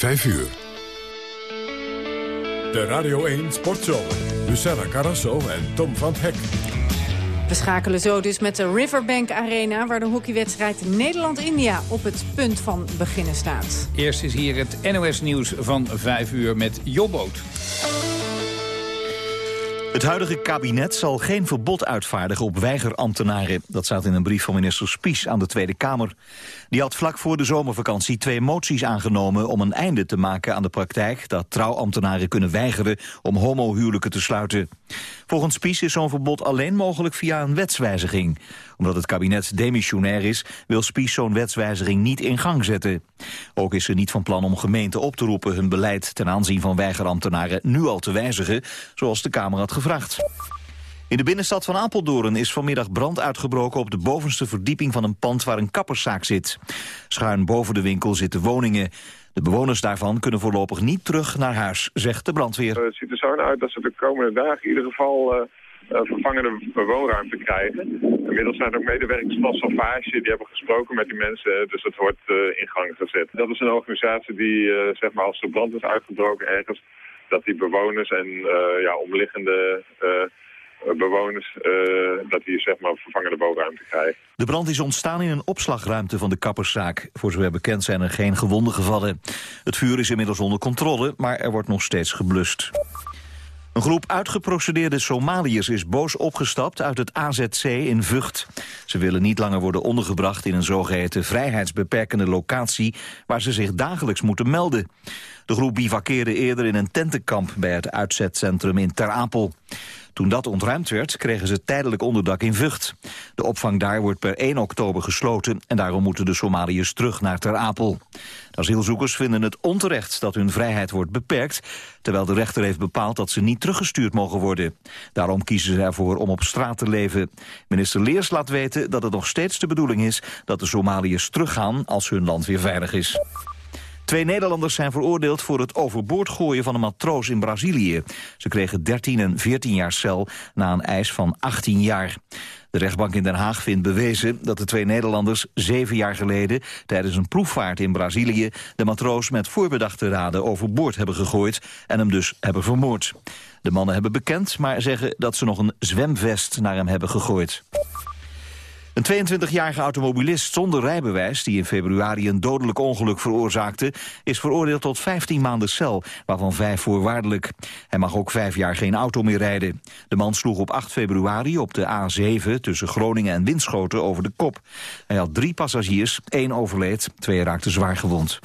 5 uur. De Radio 1 Sportshow. Luciana Carrasso en Tom van Hek. We schakelen zo dus met de Riverbank Arena... waar de hockeywedstrijd Nederland-India op het punt van beginnen staat. Eerst is hier het NOS-nieuws van 5 uur met Jobboot. Het huidige kabinet zal geen verbod uitvaardigen op weigerambtenaren. Dat staat in een brief van minister Spies aan de Tweede Kamer. Die had vlak voor de zomervakantie twee moties aangenomen... om een einde te maken aan de praktijk dat trouwambtenaren kunnen weigeren... om homohuwelijken te sluiten. Volgens Spies is zo'n verbod alleen mogelijk via een wetswijziging. Omdat het kabinet demissionair is, wil Spies zo'n wetswijziging niet in gang zetten. Ook is ze niet van plan om gemeenten op te roepen hun beleid ten aanzien van weigerambtenaren nu al te wijzigen, zoals de Kamer had gevraagd. In de binnenstad van Apeldoorn is vanmiddag brand uitgebroken op de bovenste verdieping van een pand waar een kapperszaak zit. Schuin boven de winkel zitten woningen. De bewoners daarvan kunnen voorlopig niet terug naar huis, zegt de brandweer. Het ziet er zo uit dat ze de komende dagen in ieder geval uh, vervangende woonruimte krijgen. Inmiddels zijn er ook medewerkers van Salvage die hebben gesproken met die mensen, dus dat wordt in gang gezet. Dat is een organisatie die, zeg maar, als er brand is uitgebroken ergens, dat die bewoners en ja, omliggende bewoners uh, dat die zeg maar vervangende woonruimte krijgen. De brand is ontstaan in een opslagruimte van de kapperszaak. Voor zover bekend zijn er geen gewonden gevallen. Het vuur is inmiddels onder controle, maar er wordt nog steeds geblust. Een groep uitgeprocedeerde Somaliërs is boos opgestapt uit het AZC in Vught. Ze willen niet langer worden ondergebracht in een zogeheten vrijheidsbeperkende locatie waar ze zich dagelijks moeten melden. De groep bivakkeerde eerder in een tentenkamp bij het uitzetcentrum in Ter Apel. Toen dat ontruimd werd, kregen ze tijdelijk onderdak in Vught. De opvang daar wordt per 1 oktober gesloten... en daarom moeten de Somaliërs terug naar Ter Apel. De asielzoekers vinden het onterecht dat hun vrijheid wordt beperkt... terwijl de rechter heeft bepaald dat ze niet teruggestuurd mogen worden. Daarom kiezen ze ervoor om op straat te leven. Minister Leers laat weten dat het nog steeds de bedoeling is... dat de Somaliërs teruggaan als hun land weer veilig is. Twee Nederlanders zijn veroordeeld voor het overboord gooien van een matroos in Brazilië. Ze kregen 13 en 14 jaar cel na een eis van 18 jaar. De rechtbank in Den Haag vindt bewezen dat de twee Nederlanders zeven jaar geleden tijdens een proefvaart in Brazilië de matroos met voorbedachte raden overboord hebben gegooid en hem dus hebben vermoord. De mannen hebben bekend, maar zeggen dat ze nog een zwemvest naar hem hebben gegooid. Een 22-jarige automobilist zonder rijbewijs... die in februari een dodelijk ongeluk veroorzaakte... is veroordeeld tot 15 maanden cel, waarvan vijf voorwaardelijk. Hij mag ook vijf jaar geen auto meer rijden. De man sloeg op 8 februari op de A7 tussen Groningen en Winschoten over de kop. Hij had drie passagiers, één overleed, twee raakten zwaar gewond.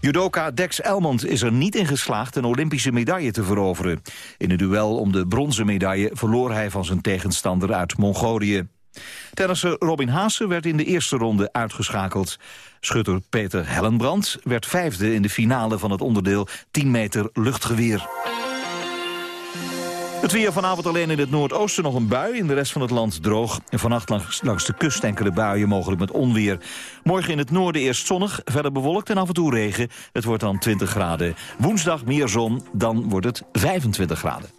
Judoka Dex Elmond is er niet in geslaagd een Olympische medaille te veroveren. In het duel om de bronzen medaille verloor hij van zijn tegenstander uit Mongolië. Tennisser Robin Haase werd in de eerste ronde uitgeschakeld. Schutter Peter Hellenbrand werd vijfde in de finale van het onderdeel 10 meter luchtgeweer. Het weer vanavond alleen in het noordoosten nog een bui. In de rest van het land droog. En vannacht langs, langs de kust enkele buien, mogelijk met onweer. Morgen in het noorden eerst zonnig, verder bewolkt en af en toe regen. Het wordt dan 20 graden. Woensdag meer zon, dan wordt het 25 graden.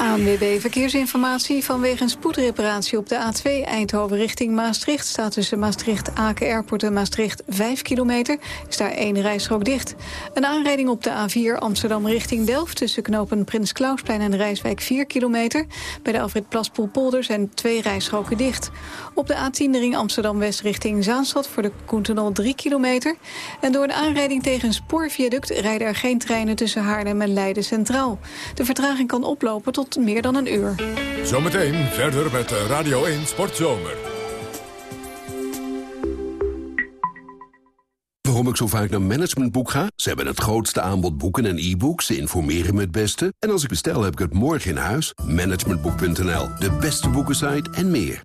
ANWB Verkeersinformatie. Vanwege een spoedreparatie op de A2 Eindhoven richting Maastricht... staat tussen Maastricht-Aken Airport en Maastricht 5 kilometer. Is daar één rijstrook dicht. Een aanrijding op de A4 Amsterdam richting Delft... tussen knopen Prins Klausplein en Rijswijk 4 kilometer. Bij de Alfred Plaspoelpolder zijn twee rijstroken dicht. Op de A10 ring Amsterdam-West richting Zaanstad... voor de Koentenol 3 kilometer. En door de aanrijding tegen een spoorviaduct... rijden er geen treinen tussen Haarlem en Leiden Centraal. De vertraging kan oplopen tot meer dan een uur. Zometeen verder met Radio 1 Sportzomer. Waarom ik zo vaak naar Managementboek ga? Ze hebben het grootste aanbod boeken en e-books. Ze informeren me het beste. En als ik bestel, heb ik het morgen in huis. Managementboek.nl, de beste boekensite en meer.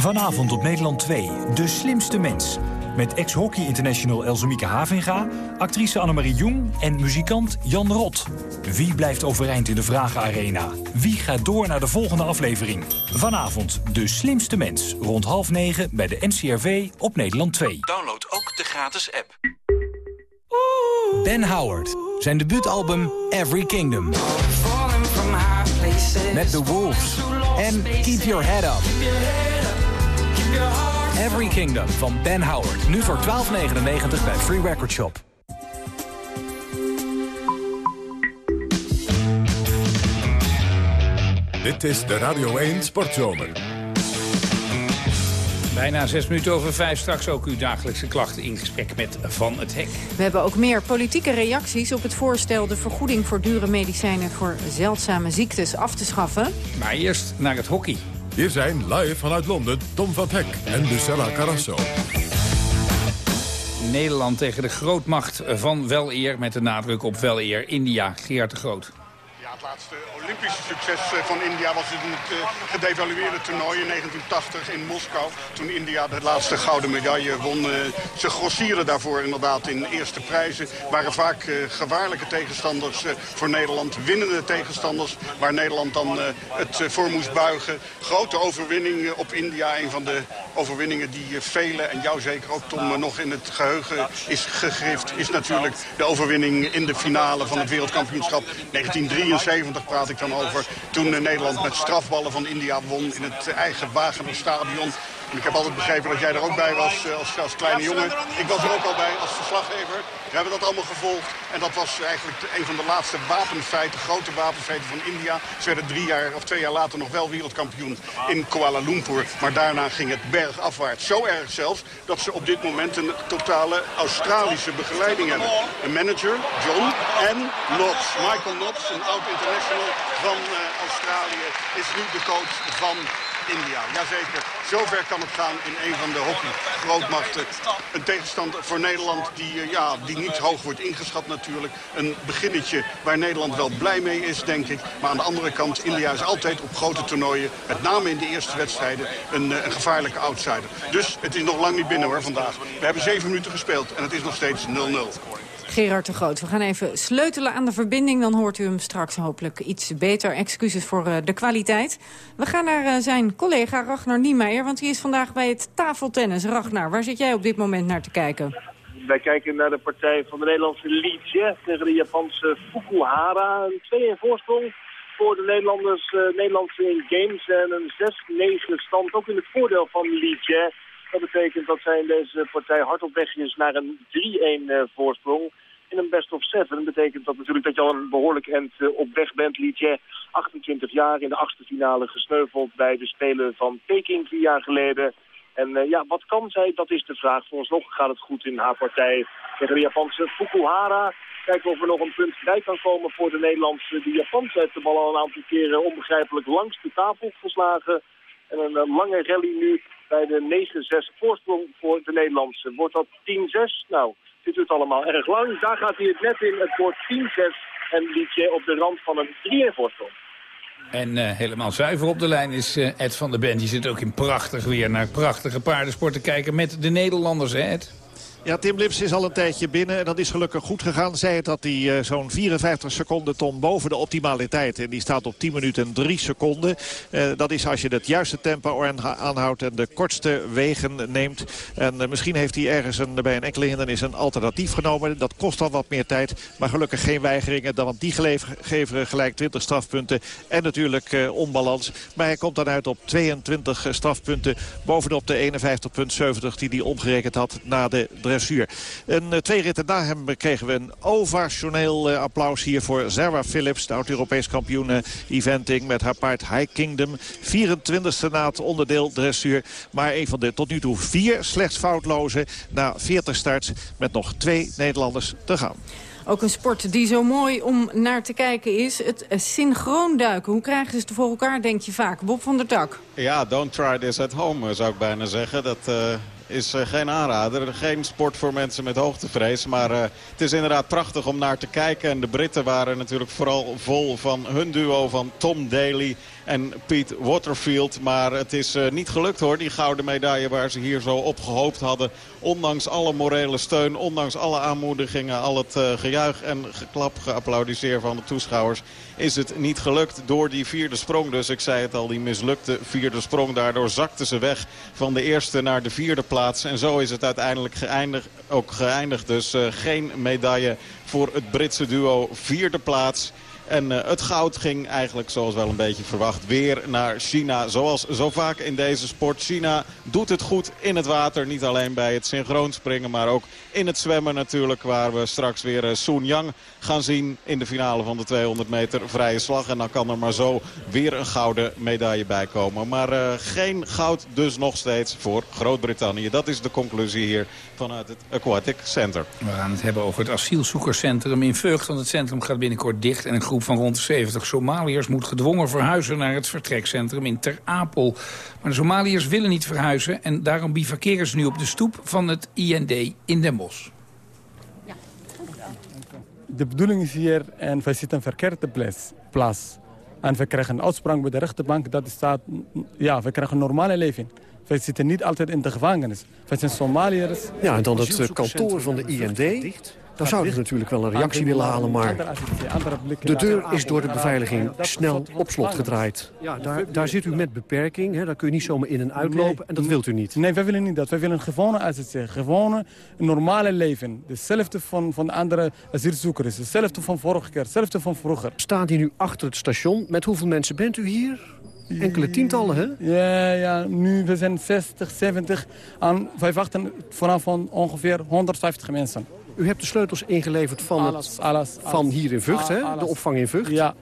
Vanavond op Nederland 2, De Slimste Mens. Met ex-hockey international Elzemieke Havinga, actrice Annemarie Jong en muzikant Jan Rot. Wie blijft overeind in de Vragenarena? Wie gaat door naar de volgende aflevering? Vanavond De Slimste Mens, rond half negen bij de NCRV op Nederland 2. Download ook de gratis app. Ben Howard, zijn debuutalbum Every Kingdom. Met The Wolves en Keep Your Head Up. Every Kingdom van Ben Howard. Nu voor 12,99 bij Free Record Shop. Dit is de Radio 1 Sportzomer. Bijna zes minuten over vijf. Straks ook uw dagelijkse klachten in gesprek met Van het Hek. We hebben ook meer politieke reacties op het voorstel... de vergoeding voor dure medicijnen voor zeldzame ziektes af te schaffen. Maar eerst naar het hockey. Hier zijn live vanuit Londen Tom van Hek en Lucella Carrasso. Nederland tegen de grootmacht van weleer... met de nadruk op weleer India. Gerard de Groot. Het laatste Olympische succes eh, van India was in het uh, gedevalueerde toernooi in 1980 in Moskou. Toen India de laatste gouden medaille won. Uh, ze grossieren daarvoor inderdaad in eerste prijzen. Waren vaak gevaarlijke tegenstanders voor Nederland. Winnende tegenstanders waar Nederland dan het voor moest buigen. Grote overwinning op India. Een van de overwinningen die velen en jou zeker ook Tom nog in het geheugen is gegrift. Is natuurlijk de overwinning in de finale van het wereldkampioenschap 1973 praat ik dan over. Toen Nederland met strafballen van India won in het eigen Wagener stadion. Ik heb altijd begrepen dat jij er ook bij was eh, als, als kleine jongen. Ik was er ook al bij als verslaggever. We hebben dat allemaal gevolgd. En dat was eigenlijk een van de laatste wapenfeiten, grote wapenfeiten van India. Ze werden drie jaar of twee jaar later nog wel wereldkampioen in Kuala Lumpur. Maar daarna ging het bergafwaarts. Zo erg zelfs dat ze op dit moment een totale Australische begeleiding hebben. Een manager, John, en Knotts. Michael Knotts, een oud international van uh, Australië, is nu de coach van India. Jazeker, zover kan het gaan in een van de hockey-grootmachten. Een tegenstander voor Nederland die, uh, ja, die niet hoog wordt ingeschat natuurlijk. Een beginnetje waar Nederland wel blij mee is, denk ik. Maar aan de andere kant, India is altijd op grote toernooien... met name in de eerste wedstrijden, een, uh, een gevaarlijke outsider. Dus het is nog lang niet binnen hoor vandaag. We hebben zeven minuten gespeeld en het is nog steeds 0-0. Gerard de Groot. We gaan even sleutelen aan de verbinding. Dan hoort u hem straks hopelijk iets beter. Excuses voor uh, de kwaliteit. We gaan naar uh, zijn collega Ragnar Niemeyer, want hij is vandaag bij het tafeltennis. Ragnar, waar zit jij op dit moment naar te kijken? Wij kijken naar de partij van de Nederlandse Liedje tegen de Japanse Fukuhara. Een 2-1 voorsprong voor de Nederlanders, uh, Nederlandse games en een 6-9 stand. Ook in het voordeel van Liedje. Dat betekent dat zij in deze partij hard op weg is naar een 3-1 voorsprong in een best of seven. Dat betekent dat natuurlijk dat je al een behoorlijk end eh, op weg bent. Liedje 28 jaar in de achtste finale gesneuveld bij de Spelen van Peking vier jaar geleden. En uh, ja, wat kan zij? Dat is de vraag. Vooralsnog gaat het goed in haar partij tegen de Japanse Fukuhara. Kijken of er nog een punt bij kan komen voor de Nederlandse. De Japanse heeft de bal al een aantal keren onbegrijpelijk langs de tafel geslagen. En een uh, lange rally nu bij de 9-6 voorsprong voor de Nederlandse. Wordt dat 10-6? Nou, dit duurt allemaal erg lang. Daar gaat hij het net in. Het wordt 10-6 en liedje op de rand van een 3-1 voorsprong. En uh, helemaal zuiver op de lijn is uh, Ed van der Bent. Die zit ook in prachtig weer naar prachtige paardensport te kijken met de Nederlanders, hè Ed? Ja, Tim Lips is al een tijdje binnen en dat is gelukkig goed gegaan. Zij het dat hij uh, zo'n 54 seconden ton boven de optimaliteit. En die staat op 10 minuten en 3 seconden. Uh, dat is als je het juiste tempo aanhoudt en de kortste wegen neemt. En uh, misschien heeft hij ergens een, bij een enkele hindernis een alternatief genomen. Dat kost al wat meer tijd. Maar gelukkig geen weigeringen. Want die geven gelijk 20 strafpunten. En natuurlijk onbalans. Maar hij komt dan uit op 22 strafpunten. Bovenop de 51,70 die hij omgerekend had na de dressuur. En uh, twee ritten na hem kregen we een ovationeel uh, applaus hier voor Zara Phillips. De oud-Europees kampioen uh, eventing met haar paard High Kingdom. 24e na het onderdeel dressuur. Maar een van de tot nu toe vier slechts foutloze na 40 starts. Met nog twee Nederlanders te gaan. Ook een sport die zo mooi om naar te kijken is. Het synchroon duiken. Hoe krijgen ze het voor elkaar, denk je vaak? Bob van der Tak. Ja, don't try this at home, zou ik bijna zeggen. Dat... Uh is uh, geen aanrader. Geen sport voor mensen met hoogtevrees. Maar uh, het is inderdaad prachtig om naar te kijken. En de Britten waren natuurlijk vooral vol van hun duo van Tom Daly en Pete Waterfield. Maar het is uh, niet gelukt hoor, die gouden medaille waar ze hier zo op gehoopt hadden. Ondanks alle morele steun, ondanks alle aanmoedigingen, al het uh, gejuich en geklap, geapplaudiseer van de toeschouwers... is het niet gelukt door die vierde sprong. Dus ik zei het al, die mislukte vierde sprong. Daardoor zakten ze weg van de eerste naar de vierde plaats. En zo is het uiteindelijk geëindigd, ook geëindigd. Dus uh, geen medaille voor het Britse duo. Vierde plaats. En uh, het goud ging eigenlijk zoals wel een beetje verwacht weer naar China. Zoals zo vaak in deze sport. China doet het goed in het water. Niet alleen bij het synchroonspringen, maar ook in het zwemmen natuurlijk. Waar we straks weer uh, Sun Yang gaan zien in de finale van de 200 meter vrije slag. En dan kan er maar zo weer een gouden medaille bij komen. Maar uh, geen goud dus nog steeds voor Groot-Brittannië. Dat is de conclusie hier vanuit het Aquatic Center. We gaan het hebben over het asielzoekerscentrum in Vught. Want het centrum gaat binnenkort dicht. En een groep van rond de 70 Somaliërs moet gedwongen verhuizen naar het vertrekcentrum in Ter Apel. Maar de Somaliërs willen niet verhuizen. En daarom bivakeren ze nu op de stoep van het IND in Den Bosch. De bedoeling is hier, en wij zitten een verkeerde plaats. En we krijgen een uitspraak bij de rechterbank dat staat, ja, we krijgen een normale leven. We zitten niet altijd in de gevangenis. We zijn Somaliërs. Ja, en dan het kantoor van de IND. Daar zouden we natuurlijk wel een reactie willen halen, maar de deur is door de beveiliging snel op slot gedraaid. Ja, daar, daar zit u met beperking, hè? daar kun je niet zomaar in en uitlopen en dat wilt u niet. Nee, wij willen niet dat. Wij willen een gewone AZC, gewone normale leven. Hetzelfde van, van andere asielzoekers, hetzelfde van vorige keer, hetzelfde van vroeger. Staat hier nu achter het station. Met hoeveel mensen bent u hier? Enkele tientallen, hè? Ja, ja, nu we zijn 60, 70. En wij wachten vanaf van ongeveer 150 mensen. U hebt de sleutels ingeleverd van, alles, het, alles, van hier in Vught, hè? de opvang in Vught. Ja.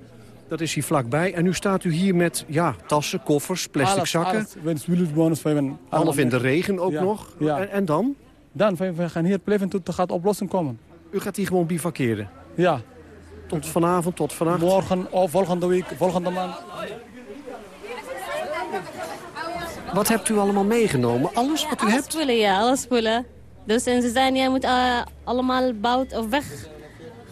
Dat is hier vlakbij. En nu staat u hier met ja, tassen, koffers, plastic alles, zakken. Alles. Half in de regen ook ja. nog. Ja. En, en, dan? Dan, wij gaan hier blijven tot er gaat oplossing komen. U gaat hier gewoon bivakeren? Ja. Tot vanavond, tot vannacht? Morgen of volgende week, volgende maand. Wat hebt u allemaal meegenomen? Alles wat u alles hebt? spullen, ja, alle spullen. Dus en ze zijn, jij moet uh, allemaal bout of weg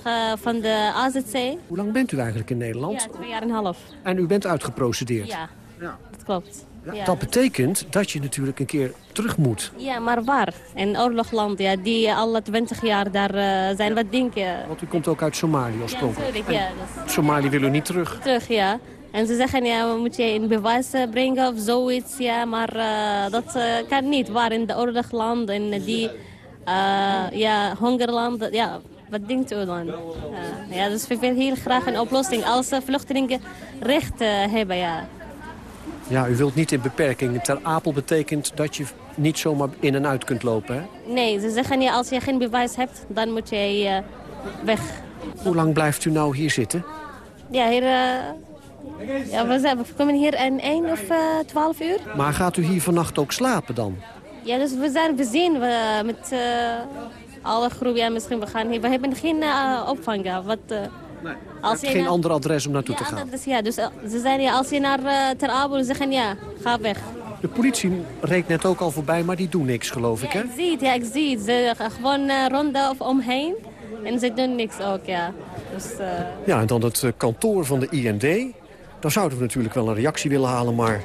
uh, van de AZC. Hoe lang bent u eigenlijk in Nederland? Ja, twee jaar en een half. En u bent uitgeprocedeerd? Ja, ja. dat klopt. Ja, ja. Dat betekent dat je natuurlijk een keer terug moet. Ja, maar waar? In oorlogland, ja, die alle twintig jaar daar uh, zijn. Wat denk je? Want u komt ook uit Somalië oorspronkelijk. Ja, natuurlijk, ja. Dus... Somalië wil u niet terug? Terug, ja. En ze zeggen, ja, moet je in bewijs brengen of zoiets. Ja, maar uh, dat uh, kan niet. Waar in de oorlogland en die uh, ja, hongerland, ja, wat denkt u dan? ja, dus we willen heel graag een oplossing als vluchtelingen recht hebben, ja. Ja, u wilt niet in beperking. Ter Apel betekent dat je niet zomaar in en uit kunt lopen, hè? Nee, ze zeggen ja, als je geen bewijs hebt, dan moet je weg. Hoe lang blijft u nou hier zitten? Ja, hier... Ja, we, zijn, we komen hier in 1 of uh, 12 uur. Maar gaat u hier vannacht ook slapen dan? Ja, dus we zijn bezien we, met uh, alle groepen. Ja, misschien we gaan hier. We hebben geen uh, opvang. Ja. Wat, nee. als je geen naar... ander adres om naartoe ja, te gaan? Adres, ja, dus ze zijn ja, als je naar Ter Apel zeggen ja, ga weg. De politie reed net ook al voorbij, maar die doen niks, geloof ik, hè? Ik zie het, ja, ik zie het. Ze gaan gewoon ronden of omheen en ze doen niks ook, ja. Dus, ja, en dan het kantoor van de IND. Daar zouden we natuurlijk wel een reactie willen halen, maar...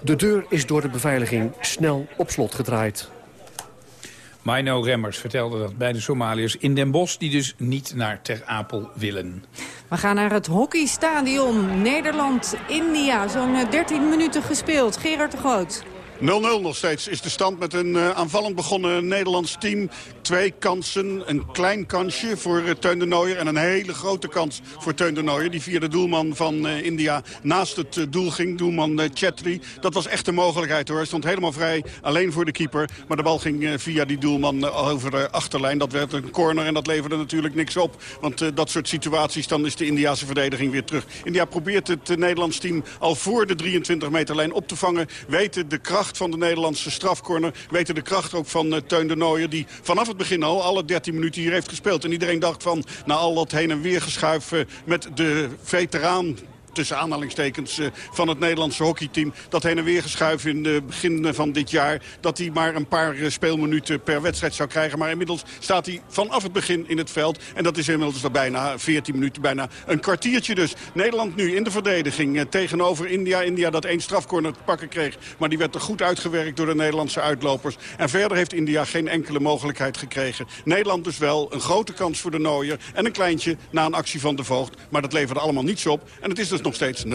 de deur is door de beveiliging snel op slot gedraaid. Mino Remmers vertelde dat bij de Somaliërs in Den Bosch... die dus niet naar Ter Apel willen. We gaan naar het hockeystadion Nederland-India. Zo'n 13 minuten gespeeld. Gerard de Groot. 0-0 nog steeds is de stand met een uh, aanvallend begonnen Nederlands team. Twee kansen, een klein kansje voor uh, Teun de Nooier... en een hele grote kans voor Teun de Nooier... die via de doelman van uh, India naast het doel ging, doelman Chetri. Dat was echt een mogelijkheid hoor. Hij stond helemaal vrij, alleen voor de keeper. Maar de bal ging via die doelman over de achterlijn. Dat werd een corner en dat leverde natuurlijk niks op. Want dat soort situaties, dan is de Indiase verdediging weer terug. India probeert het Nederlands team al voor de 23 meter lijn op te vangen. Weten de kracht van de Nederlandse strafcorner. Weten de kracht ook van uh, Teun de Nooijer. Die vanaf het begin al alle 13 minuten hier heeft gespeeld. En iedereen dacht van, na al dat heen en weer geschuif uh, met de veteraan tussen aanhalingstekens uh, van het Nederlandse hockeyteam. Dat heen en weer geschuiven in het begin van dit jaar. Dat hij maar een paar uh, speelminuten per wedstrijd zou krijgen. Maar inmiddels staat hij vanaf het begin in het veld. En dat is inmiddels al bijna 14 minuten, bijna een kwartiertje dus. Nederland nu in de verdediging uh, tegenover India. India dat één strafcorner te pakken kreeg. Maar die werd er goed uitgewerkt door de Nederlandse uitlopers. En verder heeft India geen enkele mogelijkheid gekregen. Nederland dus wel een grote kans voor de Nooier. En een kleintje na een actie van de Voogd. Maar dat leverde allemaal niets op. En het is dus nog steeds 0-0.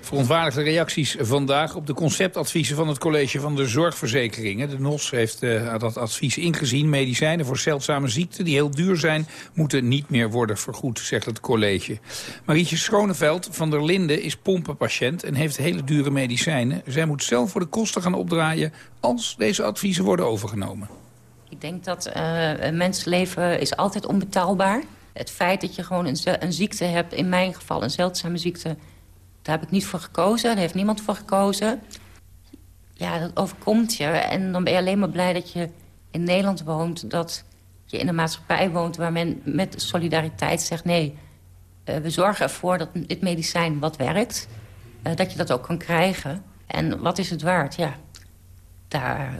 Verontwaardigde reacties vandaag op de conceptadviezen van het College van de Zorgverzekeringen. De NOS heeft uh, dat advies ingezien. Medicijnen voor zeldzame ziekten die heel duur zijn... moeten niet meer worden vergoed, zegt het college. Marietje Schoneveld van der Linden is pompenpatiënt... en heeft hele dure medicijnen. Zij moet zelf voor de kosten gaan opdraaien... als deze adviezen worden overgenomen. Ik denk dat uh, een mensenleven is altijd onbetaalbaar. Het feit dat je gewoon een, een ziekte hebt, in mijn geval een zeldzame ziekte daar heb ik niet voor gekozen. Daar heeft niemand voor gekozen. Ja, dat overkomt je. En dan ben je alleen maar blij dat je in Nederland woont. Dat je in een maatschappij woont waar men met solidariteit zegt... nee, uh, we zorgen ervoor dat dit medicijn wat werkt. Uh, dat je dat ook kan krijgen. En wat is het waard? Ja, daar,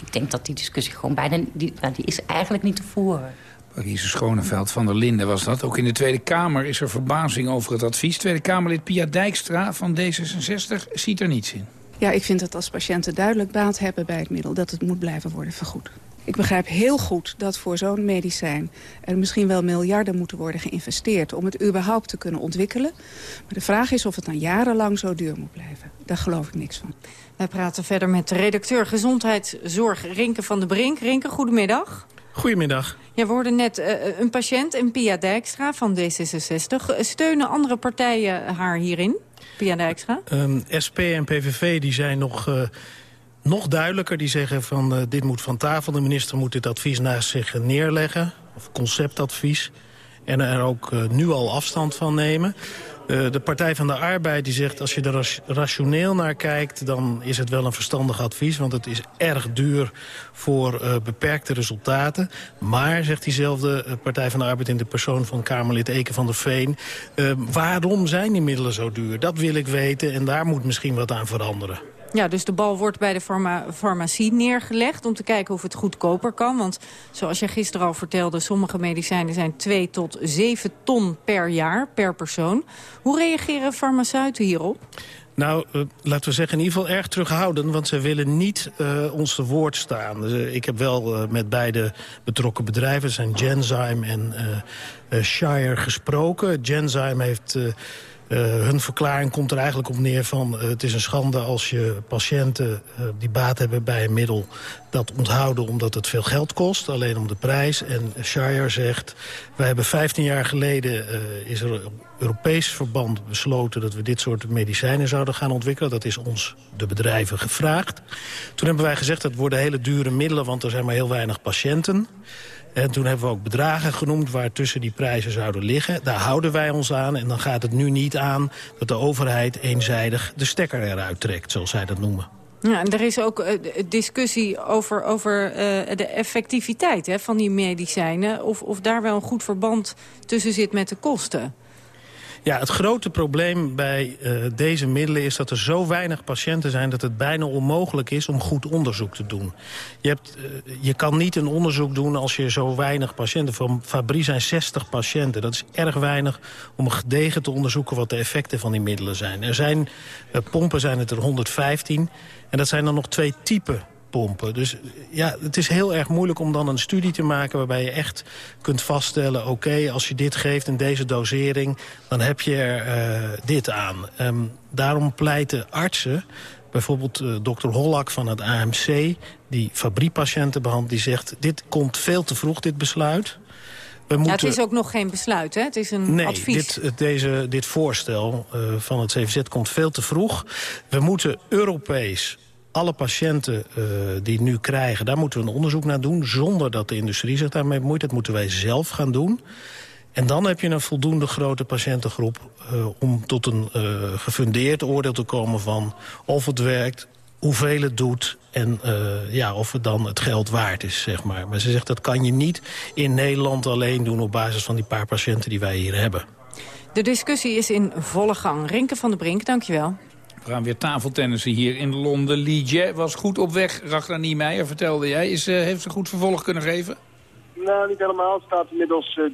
ik denk dat die discussie gewoon bijna... Nou, die is eigenlijk niet te voeren. Parise Schoneveld van der Linden was dat. Ook in de Tweede Kamer is er verbazing over het advies. Tweede Kamerlid Pia Dijkstra van D66 ziet er niets in. Ja, ik vind dat als patiënten duidelijk baat hebben bij het middel... dat het moet blijven worden vergoed. Ik begrijp heel goed dat voor zo'n medicijn er misschien wel miljarden moeten worden geïnvesteerd om het überhaupt te kunnen ontwikkelen. Maar de vraag is of het dan jarenlang zo duur moet blijven. Daar geloof ik niks van. Wij praten verder met de redacteur Gezondheidszorg Rinke van de Brink. Rinke, goedemiddag. Goedemiddag. Ja, we hoorden net uh, een patiënt, en Pia Dijkstra van D66. Steunen andere partijen haar hierin, Pia Dijkstra? Um, SP en PVV die zijn nog, uh, nog duidelijker. Die zeggen van uh, dit moet van tafel. De minister moet dit advies naast zich neerleggen. Of conceptadvies. En er ook nu al afstand van nemen. Uh, de Partij van de Arbeid die zegt... als je er rationeel naar kijkt, dan is het wel een verstandig advies. Want het is erg duur voor uh, beperkte resultaten. Maar, zegt diezelfde uh, Partij van de Arbeid... in de persoon van Kamerlid Eke van der Veen... waarom zijn die middelen zo duur? Dat wil ik weten en daar moet misschien wat aan veranderen. Ja, dus de bal wordt bij de farma farmacie neergelegd om te kijken of het goedkoper kan. Want zoals je gisteren al vertelde, sommige medicijnen zijn 2 tot 7 ton per jaar per persoon. Hoe reageren farmaceuten hierop? Nou, uh, laten we zeggen in ieder geval erg terughouden... want ze willen niet uh, ons te woord staan. Dus, ik heb wel met beide betrokken bedrijven... zijn Genzyme en Shire gesproken. Genzyme heeft hun verklaring komt er eigenlijk op neer van... Uh, het is een schande als je patiënten uh, die baat hebben bij een middel... dat onthouden omdat het veel geld kost, alleen om de prijs. En Shire zegt, wij hebben 15 jaar geleden... is op Europees verband besloten dat we dit soort medicijnen zouden gaan ontwikkelen. Dat is ons, de bedrijven, gevraagd. Toen hebben wij gezegd, dat worden hele dure middelen... want er zijn maar heel weinig patiënten... En toen hebben we ook bedragen genoemd waar tussen die prijzen zouden liggen. Daar houden wij ons aan en dan gaat het nu niet aan dat de overheid eenzijdig de stekker eruit trekt, zoals zij dat noemen. Ja, en er is ook uh, discussie over, over uh, de effectiviteit hè, van die medicijnen. Of, of daar wel een goed verband tussen zit met de kosten. Ja, het grote probleem bij uh, deze middelen is dat er zo weinig patiënten zijn... dat het bijna onmogelijk is om goed onderzoek te doen. Je, hebt, uh, je kan niet een onderzoek doen als je zo weinig patiënten... Van Fabrie zijn 60 patiënten. Dat is erg weinig om gedegen te onderzoeken... wat de effecten van die middelen zijn. Er zijn uh, pompen zijn het er 115... En dat zijn dan nog twee typen pompen. Dus ja, het is heel erg moeilijk om dan een studie te maken... waarbij je echt kunt vaststellen... oké, als je dit geeft in deze dosering... dan heb je er uh, dit aan. Um, daarom pleiten artsen... Bijvoorbeeld uh, dokter Hollak van het AMC, die fabriepatiënten behandelt... die zegt, dit komt veel te vroeg, dit besluit. We moeten... ja, het is ook nog geen besluit, hè? Het is een nee, advies. Dit, deze, dit voorstel uh, van het CVZ komt veel te vroeg. We moeten Europees alle patiënten uh, die nu krijgen, daar moeten we een onderzoek naar doen... zonder dat de industrie zich daarmee bemoeit. Dat moeten wij zelf gaan doen. En dan heb je een voldoende grote patiëntengroep... Uh, om tot een uh, gefundeerd oordeel te komen van of het werkt... hoeveel het doet en ja, of het dan het geld waard is, zeg maar. Maar ze zegt dat kan je niet in Nederland alleen doen... op basis van die paar patiënten die wij hier hebben. De discussie is in volle gang. Rinke van der Brink, dankjewel. We gaan weer tafeltennissen hier in Londen. Liedje was goed op weg. Ragnar Niemeyer, vertelde jij. Is, uh, heeft ze goed vervolg kunnen geven? Nou, niet helemaal. Het staat inmiddels uh, 3-2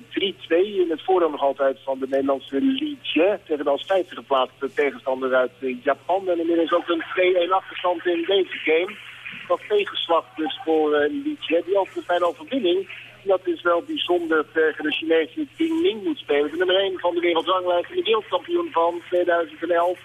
in het voordeel nog altijd van de Nederlandse Liedje. Tegen de als vijfde geplaatste tegenstander uit uh, Japan. En inmiddels ook een 2-1 achterstand in deze game. Dat tegenslag dus voor uh. Die ook bijna overwinning. Dat is wel bijzonder tegen de Chinese Ding Ning moet spelen. De nummer 1 van de wereldranglijst en de wereldkampioen van 2011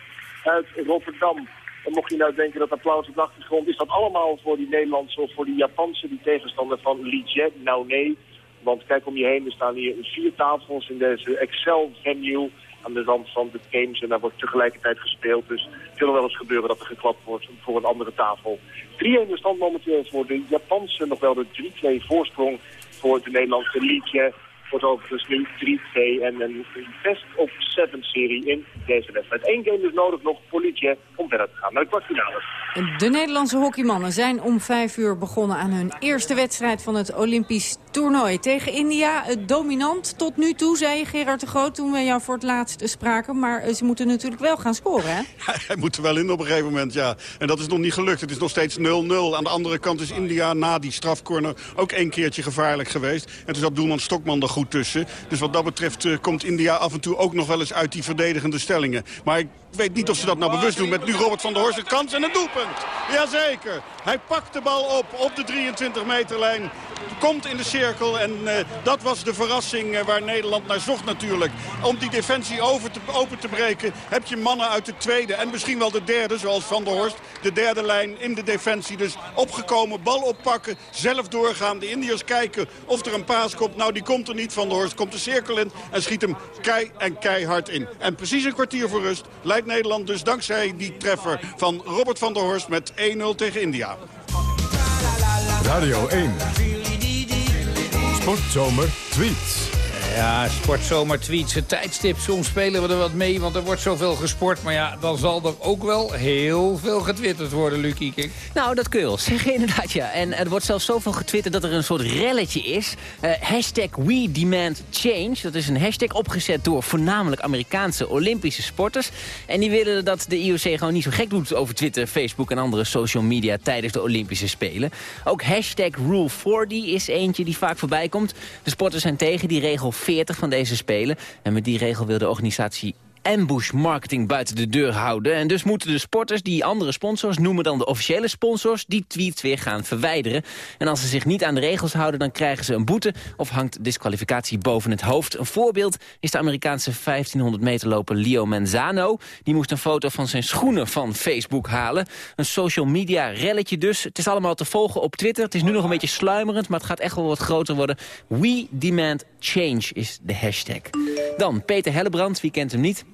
uit Rotterdam. En mocht je nou denken dat applaus op de achtergrond, is dat allemaal voor die Nederlandse of voor die Japanse, die tegenstander van Lijet? Nou nee, want kijk om je heen, er staan hier vier tafels in deze Excel-venue aan de rand van de games. En daar wordt tegelijkertijd gespeeld. Dus het kan wel eens gebeuren dat er geklapt wordt voor een andere tafel. 3-1 de stand momenteel voor de Japanse, nog wel de 3-2 voorsprong voor de Nederlandse liedje wordt overigens nu 3-2 en een best of 7 serie in deze wedstrijd. Eén game is nodig nog politie om verder te gaan naar de kwartfinale. De Nederlandse hockeymannen zijn om vijf uur begonnen aan hun eerste wedstrijd van het Olympisch toernooi. Tegen India, dominant tot nu toe, zei Gerard de Groot toen we jou voor het laatst spraken. Maar eh, ze moeten natuurlijk wel gaan scoren, hè? Hij moet er wel in op een gegeven moment, ja. En dat is nog niet gelukt. Het is nog steeds 0-0. Aan de andere kant is India na die strafcorner ook één keertje gevaarlijk geweest. En toen zat doelman Stokman er goed tussen. Dus wat dat betreft uh, komt India af en toe ook nog wel eens uit die verdedigende stellingen. Maar ik weet niet of ze dat nou bewust doen met nu Robert van der Horst een kans en een doelpunt. Jazeker. Hij pakt de bal op op de 23 meterlijn komt in de cirkel. En uh, dat was de verrassing uh, waar Nederland naar zocht natuurlijk. Om die defensie over te, open te breken heb je mannen uit de tweede en misschien wel de derde, zoals Van der Horst. De derde lijn in de defensie. Dus opgekomen, bal oppakken, zelf doorgaan. De Indiërs kijken of er een paas komt. Nou, die komt er niet. Van der Horst komt de cirkel in en schiet hem kei en keihard in. En precies een kwartier voor rust leidt Nederland dus dankzij die treffer van Robert van der Horst met 1-0 tegen India. Radio 1. Sportzomer tweets. Ja, sportzomer tweets. Het tijdstip. Soms spelen we er wat mee, want er wordt zoveel gesport. Maar ja, dan zal er ook wel heel veel getwitterd worden, Luc. Nou, dat kun je wel zeggen inderdaad, ja. En er wordt zelfs zoveel getwitterd dat er een soort relletje is. Uh, hashtag We Demand Change. Dat is een hashtag opgezet door voornamelijk Amerikaanse Olympische sporters. En die willen dat de IOC gewoon niet zo gek doet over Twitter, Facebook en andere social media tijdens de Olympische Spelen. Ook hashtag Rule 40 is eentje die vaak voorbij komt. De sporters zijn tegen die regel 40 van deze Spelen. En met die regel wil de organisatie ambush marketing buiten de deur houden. En dus moeten de sporters die andere sponsors noemen dan de officiële sponsors... die tweets weer gaan verwijderen. En als ze zich niet aan de regels houden, dan krijgen ze een boete... of hangt disqualificatie boven het hoofd. Een voorbeeld is de Amerikaanse 1500 meter loper Leo Manzano. Die moest een foto van zijn schoenen van Facebook halen. Een social media relletje dus. Het is allemaal te volgen op Twitter. Het is nu nog een beetje sluimerend, maar het gaat echt wel wat groter worden. We demand change is de hashtag. Dan Peter Hellebrand, wie kent hem niet...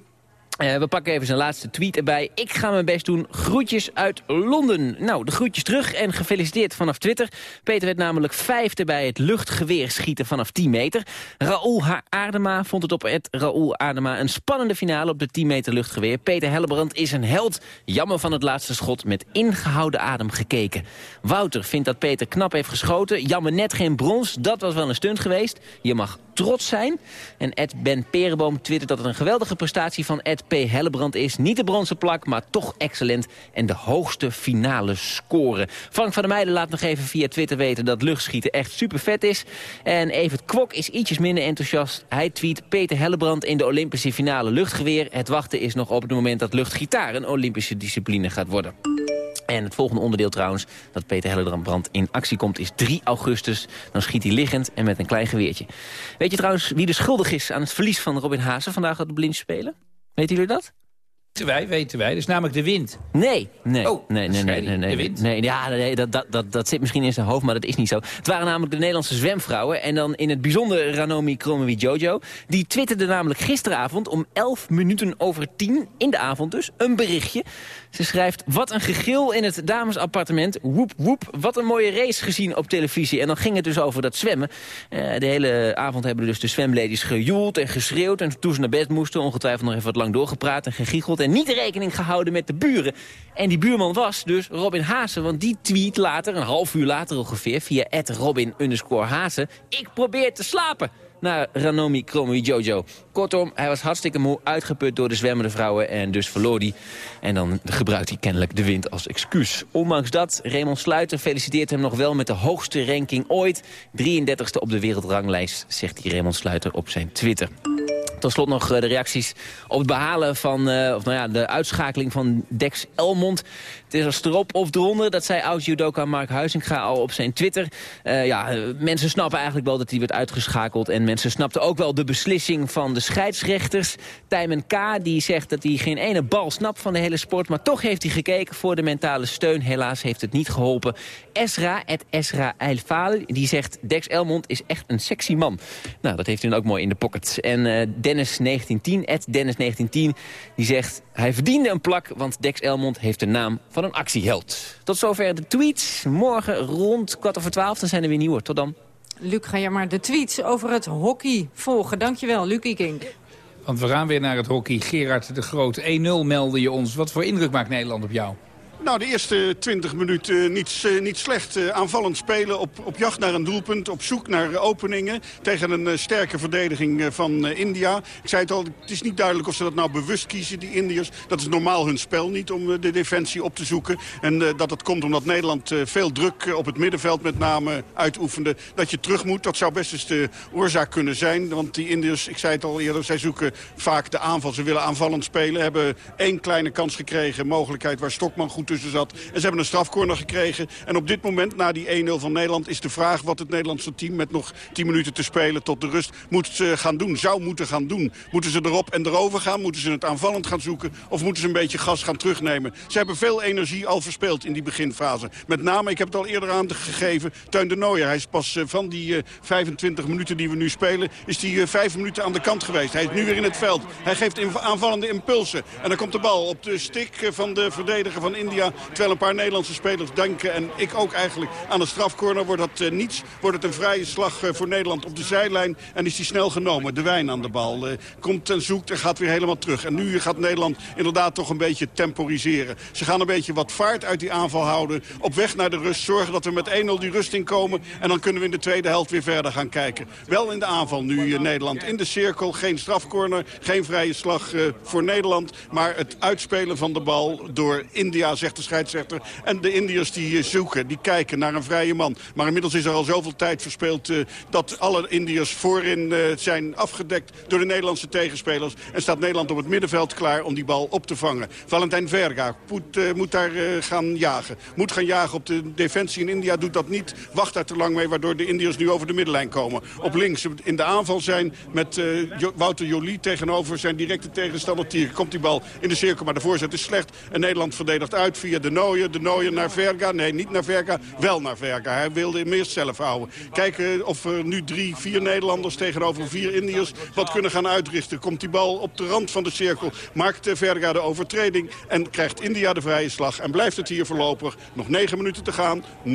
Uh, we pakken even zijn laatste tweet erbij. Ik ga mijn best doen. Groetjes uit Londen. Nou, de groetjes terug en gefeliciteerd vanaf Twitter. Peter werd namelijk vijfde bij het luchtgeweer schieten vanaf 10 meter. Raoul Aardema vond het op het Raoul Aardema een spannende finale op de 10 meter luchtgeweer. Peter Hellebrand is een held. Jammer van het laatste schot met ingehouden adem gekeken. Wouter vindt dat Peter knap heeft geschoten. Jammer net geen brons. Dat was wel een stunt geweest. Je mag trots zijn. En Ed Ben Perenboom twittert dat het een geweldige prestatie van Ed P. Hellebrand is. Niet de bronzen plak, maar toch excellent. En de hoogste finale score. Frank van der Meijden laat nog even via Twitter weten dat luchtschieten echt super vet is. En Evert Kwok is ietsjes minder enthousiast. Hij tweet Peter Hellebrand in de Olympische finale luchtgeweer. Het wachten is nog op het moment dat luchtgitaar een Olympische discipline gaat worden. En het volgende onderdeel trouwens, dat Peter Hellebrand in actie komt, is 3 augustus. Dan schiet hij liggend en met een klein geweertje. Weet je trouwens wie de schuldig is aan het verlies van Robin Haase vandaag op de Blins spelen? Weten jullie dat? Wij, weten wij. Is namelijk de wind. Nee, nee, oh, nee, nee, nee, nee, nee, de wind. nee, ja, nee dat, dat, dat, dat zit misschien in zijn hoofd, maar dat is niet zo. Het waren namelijk de Nederlandse zwemvrouwen en dan in het bijzonder Ranomi Kromowi Jojo. Die twitterde namelijk gisteravond om 11 minuten over 10, in de avond dus, een berichtje. Ze schrijft, wat een gegil in het damesappartement. Woep, woep, wat een mooie race gezien op televisie. En dan ging het dus over dat zwemmen. Uh, de hele avond hebben dus de zwemladies gejoeld en geschreeuwd. En toen ze naar bed moesten, ongetwijfeld nog even wat lang doorgepraat en gegiecheld. En niet rekening gehouden met de buren. En die buurman was dus Robin Haase. Want die tweet later, een half uur later ongeveer, via Robin underscore Haase. Ik probeer te slapen naar Ranomi Kromi Jojo. Kortom, hij was hartstikke moe, uitgeput door de zwemmende vrouwen... en dus verloor hij. En dan gebruikt hij kennelijk de wind als excuus. Ondanks dat, Raymond Sluiter feliciteert hem nog wel... met de hoogste ranking ooit. 33ste op de wereldranglijst, zegt hij Raymond Sluiter op zijn Twitter. Tot slot nog de reacties op het behalen van, of nou ja, de uitschakeling van Dex Elmond. Het is een strop of eronder, dat zei oud-judoka Mark Huizinga al op zijn Twitter. ja, mensen snappen eigenlijk wel dat hij werd uitgeschakeld. En mensen snapten ook wel de beslissing van de scheidsrechters. Tijmen K. die zegt dat hij geen ene bal snapt van de hele sport. Maar toch heeft hij gekeken voor de mentale steun. Helaas heeft het niet geholpen. Esra, het Esra Eilfaal, die zegt... Dex Elmond is echt een sexy man. Nou, dat heeft hij dan ook mooi in de pocket. En uh, Dennis1910, Dennis1910, die zegt... Hij verdiende een plak, want Dex Elmond heeft de naam van een actieheld. Tot zover de tweets. Morgen rond kwart over twaalf, dan zijn er weer nieuwe. Tot dan. Luc, ga je maar de tweets over het hockey volgen. Dankjewel, Luc King. Want we gaan weer naar het hockey. Gerard de Groot, 1-0 meldde je ons. Wat voor indruk maakt Nederland op jou? Nou, de eerste 20 minuten niet, eh, niet slecht. Eh, aanvallend spelen, op, op jacht naar een doelpunt, op zoek naar openingen. Tegen een eh, sterke verdediging van India. Ik zei het al, het is niet duidelijk of ze dat nou bewust kiezen, die Indiërs. Dat is normaal hun spel niet, om de defensie op te zoeken. En dat dat komt omdat Nederland veel druk op het middenveld met name uitoefende. Dat je terug moet, dat zou best eens de oorzaak kunnen zijn. Want die Indiërs, ik zei het al eerder, zij zoeken vaak de aanval. Ze willen aanvallend spelen, hebben één kleine kans gekregen. Mogelijkheid waar Stokman goed tussen zat. En ze hebben een strafcorner gekregen. En op dit moment, na die 1-0 van Nederland, is de vraag wat het Nederlandse team met nog 10 minuten te spelen tot de rust moet gaan doen. Zou moeten gaan doen. Moeten ze erop en erover gaan? Moeten ze het aanvallend gaan zoeken? Of moeten ze een beetje gas gaan terugnemen? Ze hebben veel energie al verspeeld in die beginfase. Met name, ik heb het al eerder aangegeven, Tuin de Nooier. Hij is pas eh, van die 25 eh, minuten die we nu spelen, is die 5 eh, minuten aan de kant geweest. Hij is nu weer in het veld. Hij geeft aanvallende impulsen. En dan komt de bal op de stick van de verdediger van India Terwijl een paar Nederlandse spelers denken, en ik ook eigenlijk, aan een strafcorner. Wordt dat uh, niets, wordt het een vrije slag uh, voor Nederland op de zijlijn. En is die snel genomen. De wijn aan de bal. Uh, komt en zoekt en gaat weer helemaal terug. En nu gaat Nederland inderdaad toch een beetje temporiseren. Ze gaan een beetje wat vaart uit die aanval houden. Op weg naar de rust. Zorgen dat we met 1-0 die rust in komen. En dan kunnen we in de tweede helft weer verder gaan kijken. Wel in de aanval nu Nederland. In de cirkel. Geen strafcorner. Geen vrije slag voor Nederland. Maar het uitspelen van de bal door India, de scheidsrechter. En de Indiërs die eh, zoeken, die kijken naar een vrije man. Maar inmiddels is er al zoveel tijd verspeeld... Uh, dat alle Indiërs voorin uh, zijn afgedekt door de Nederlandse tegenspelers. En staat Nederland op het middenveld klaar om die bal op te vangen. Valentijn Verga moet, uh, moet daar gaan jagen. Moet gaan jagen op de defensie in India. Doet dat niet. Wacht daar te lang mee, waardoor de Indiërs nu over de middenlijn komen. Op links in de aanval zijn met Wouter Jolie tegenover zijn directe tegenstander Tier. Komt die bal in de cirkel, maar de voorzet is slecht. En Nederland verdedigt uit via de Nooier. De Nooier naar Verga. Nee, niet naar Verga. Wel naar Verga. Hij wilde hem eerst zelf houden. Kijken of er nu drie, vier Nederlanders tegenover vier Indiërs wat kunnen gaan uitrichten. Komt die bal op de rand van de cirkel. Maakt Verga de overtreding. En krijgt India de vrije slag. En blijft het hier voorlopig. Nog negen minuten te gaan. 0-0.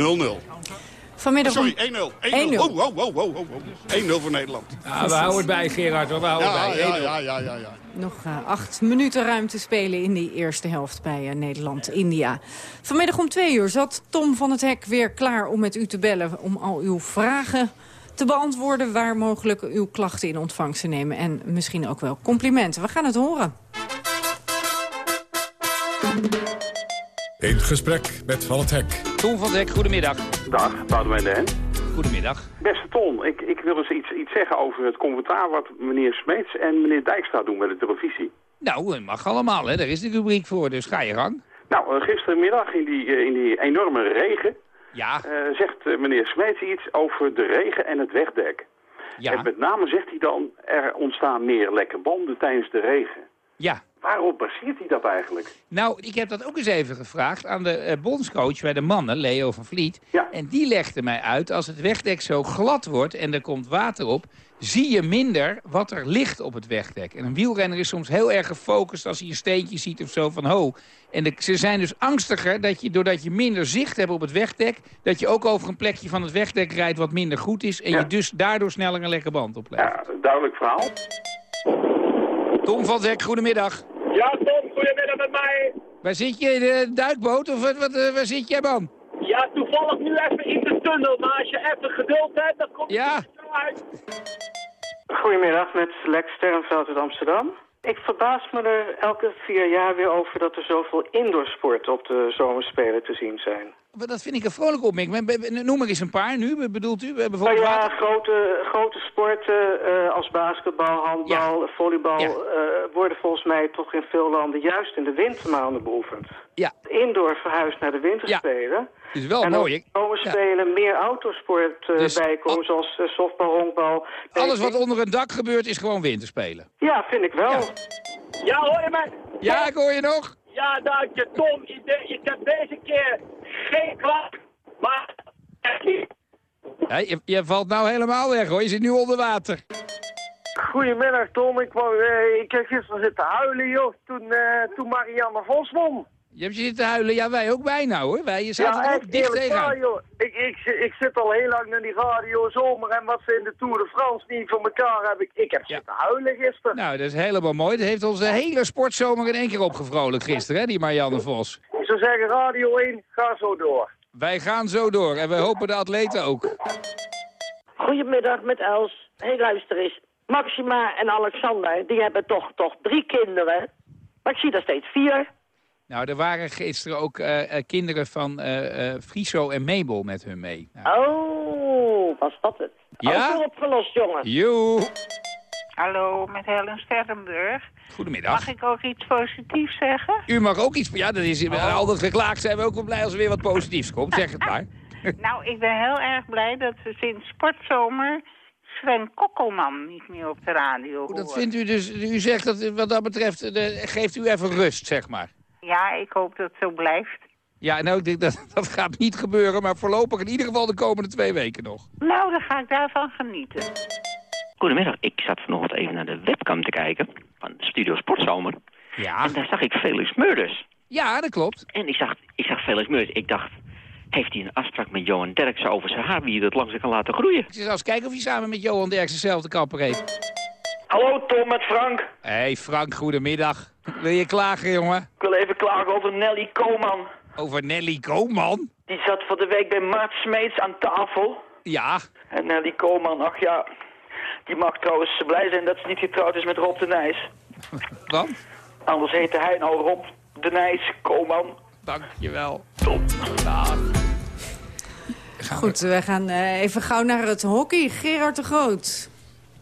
Vanmiddag Sorry, 1-0. 1-0. Oh, oh, oh, oh, oh. 1-0 voor Nederland. Ja, we houden het bij, Gerard. We houden ja, bij. Ja, ja, ja, ja, ja. Nog uh, acht minuten ruimte spelen in die eerste helft bij uh, Nederland-India. Vanmiddag om twee uur zat Tom van het Hek weer klaar om met u te bellen... om al uw vragen te beantwoorden... waar mogelijk uw klachten in ontvangst te nemen. En misschien ook wel complimenten. We gaan het horen. In gesprek met Van het Hek. Tom van het Hek, goedemiddag. Dag, Boudewijn de Hen. Goedemiddag. Beste Ton, ik, ik wil eens iets, iets zeggen over het commentaar wat meneer Smeets en meneer Dijkstra doen met de televisie. Nou, het mag allemaal, hè. daar is de rubriek voor, dus ga je gang. Nou, uh, gistermiddag in die, uh, in die enorme regen ja. uh, zegt meneer Smeets iets over de regen en het wegdek. Ja. En met name zegt hij dan, er ontstaan meer lekke banden tijdens de regen. Ja. Waarop baseert hij dat eigenlijk? Nou, ik heb dat ook eens even gevraagd aan de uh, bondscoach bij de mannen, Leo van Vliet. Ja. En die legde mij uit, als het wegdek zo glad wordt en er komt water op... zie je minder wat er ligt op het wegdek. En een wielrenner is soms heel erg gefocust als hij een steentje ziet of zo van ho. En de, ze zijn dus angstiger dat je, doordat je minder zicht hebt op het wegdek... dat je ook over een plekje van het wegdek rijdt wat minder goed is... en Ja. je dus daardoor sneller een lekker band oplegt. Ja, duidelijk verhaal. Tom van Zek, goedemiddag. Met mij. Waar zit je? In de duikboot of wat, wat, eh, waar zit jij, man? Ja, toevallig nu even in de tunnel, maar als je even geduld hebt, dan komt Ja. het er zo uit. Goedemiddag, met Lex Sterrenveld uit Amsterdam. Ik verbaas me er elke vier jaar weer over dat er zoveel indoorsport op de zomerspelen te zien zijn. Dat vind ik een vrolijke opmerking. Noem maar eens een paar nu, bedoelt u? Nou ja, grote, grote sporten uh, als basketbal, handbal, volleybal... Uh, worden volgens mij toch in veel landen juist in de wintermaanden beoefend. Ja. Indoor verhuisd naar de winterspelen. Ja. Is wel en mooi. En zomerspelen meer autosport uh, dus, bijkomen, zoals softbal, honkbal. Alles wat onder een dak gebeurt is gewoon winterspelen? Ja, vind ik wel. Ja, ja hoor je mij? Ja, ik hoor je nog. Ja, dank je, Tom. Ik heb deze keer geen klap, maar... Ja, je, je, valt nou helemaal weg, hoor. Je zit nu onder water. Goedemiddag, Tom. Ik, wou, uh, ik heb gisteren zitten huilen, joh, toen, uh, toen Marianne Vos won. Je hebt je zitten huilen? Ja, wij ook bijna, hoor. Wij zaten ja, ook dicht tegen. joh. Ik, ik, ik zit al heel lang naar die radio zomer en wat ze in de Tour de France niet voor elkaar hebben. Ik, ik heb ja. zitten huilen gisteren. Nou, dat is helemaal mooi. Dat heeft onze hele sportzomer in één keer opgevrolijkt gisteren, hè, die Marianne Vos. Ik zou zeggen, Radio 1, ga zo door. Wij gaan zo door en wij hopen de atleten ook. Goedemiddag met Els. Hey, luister eens. Maxima en Alexander, die hebben toch, toch drie kinderen. Maar ik zie er steeds vier. Nou, er waren gisteren ook uh, uh, kinderen van uh, Friso en Mabel met hun mee. Nou. Oh, was dat het? Ja? Ook opgelost, jongen. Joe. Hallo, met Helen Sterrenburg. Goedemiddag. Mag ik ook iets positiefs zeggen? U mag ook iets... Ja, dat is oh. altijd geklaagd. Zijn we ook wel blij als er weer wat positiefs komt. Zeg het maar. nou, ik ben heel erg blij dat we sinds sportzomer... Sven Kokkelman niet meer op de radio horen. Dat vindt u dus... U zegt dat wat dat betreft... De, geeft u even rust, zeg maar. Ja, ik hoop dat het zo blijft. Ja, nou, ik denk dat, dat gaat niet gebeuren, maar voorlopig in ieder geval de komende twee weken nog. Nou, dan ga ik daarvan genieten. Goedemiddag, ik zat vanochtend even naar de webcam te kijken van Studio Sportzomer. Ja. En daar zag ik Felix Meurders. Ja, dat klopt. En ik zag, ik zag Felix Meurders. Ik dacht, heeft hij een afspraak met Johan Derksen over zijn haar, wie je dat langzaam kan laten groeien? Ik zal eens kijken of hij samen met Johan Derksen dezelfde kapper heeft. Hallo Tom, met Frank. Hé hey Frank, goedemiddag. Wil je klagen, jongen? Ik wil even klagen over Nelly Koman. Over Nelly Koman? Die zat voor de week bij Maart Smeets aan tafel. Ja. En Nelly Koman, ach ja, die mag trouwens blij zijn dat ze niet getrouwd is met Rob de Nijs. Wat? Anders heette hij nou Rob de Nijs Koman. Dankjewel. Top. Dag. Goed, we gaan uh, even gauw naar het hockey. Gerard de Groot.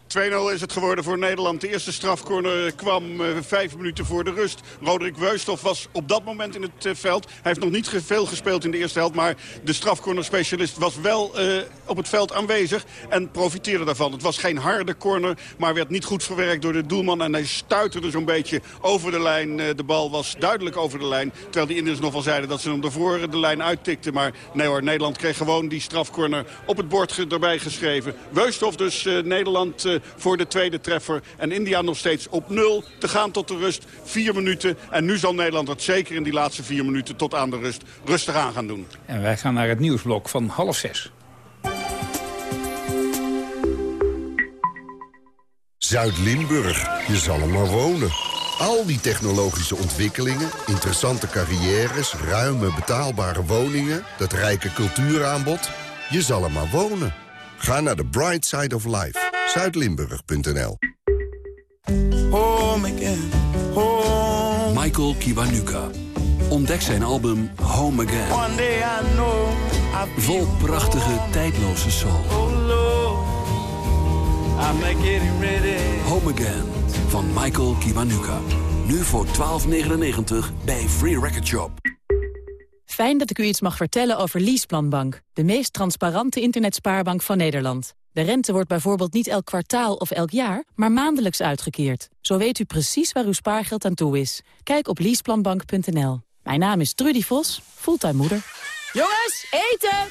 2-0 is het geworden voor Nederland. De eerste strafcorner kwam uh, vijf minuten voor de rust. Roderick Weusthof was op dat moment in het uh, veld. Hij heeft nog niet veel gespeeld in de eerste helft. Maar de strafcorner-specialist was wel uh, op het veld aanwezig. En profiteerde daarvan. Het was geen harde corner. Maar werd niet goed verwerkt door de doelman. En hij stuiterde zo'n beetje over de lijn. de bal was duidelijk over de lijn. Terwijl die Indiërs nog wel zeiden dat ze hem ervoor de lijn uittikten. Maar nee hoor, Nederland kreeg gewoon die strafcorner op het bord erbij geschreven. Weusthof dus Nederland voor de tweede treffer. En India nog steeds op nul. Te gaan tot de rust. Vier minuten. En nu zal Nederland het zeker in die laatste vier minuten tot aan de rust rustig aan gaan doen. En wij gaan naar het nieuwsblok van half zes. Zuid-Limburg, je zal er maar wonen. Al die technologische ontwikkelingen, interessante carrières... ruime betaalbare woningen, dat rijke cultuuraanbod... je zal er maar wonen. Ga naar de Bright Side of Life zuidlimburg.nl Home again, home. Michael Kiwanuka. Ontdek zijn album Home Again. One day I know Vol prachtige, tijdloze soul. Oh Lord, I'm getting ready. Home Again van Michael Kiwanuka. Nu voor 12,99 bij Free Record Shop. Fijn dat ik u iets mag vertellen over Leaseplanbank. De meest transparante internetspaarbank van Nederland. De rente wordt bijvoorbeeld niet elk kwartaal of elk jaar, maar maandelijks uitgekeerd. Zo weet u precies waar uw spaargeld aan toe is. Kijk op leaseplanbank.nl. Mijn naam is Trudy Vos, fulltime moeder. Jongens, eten!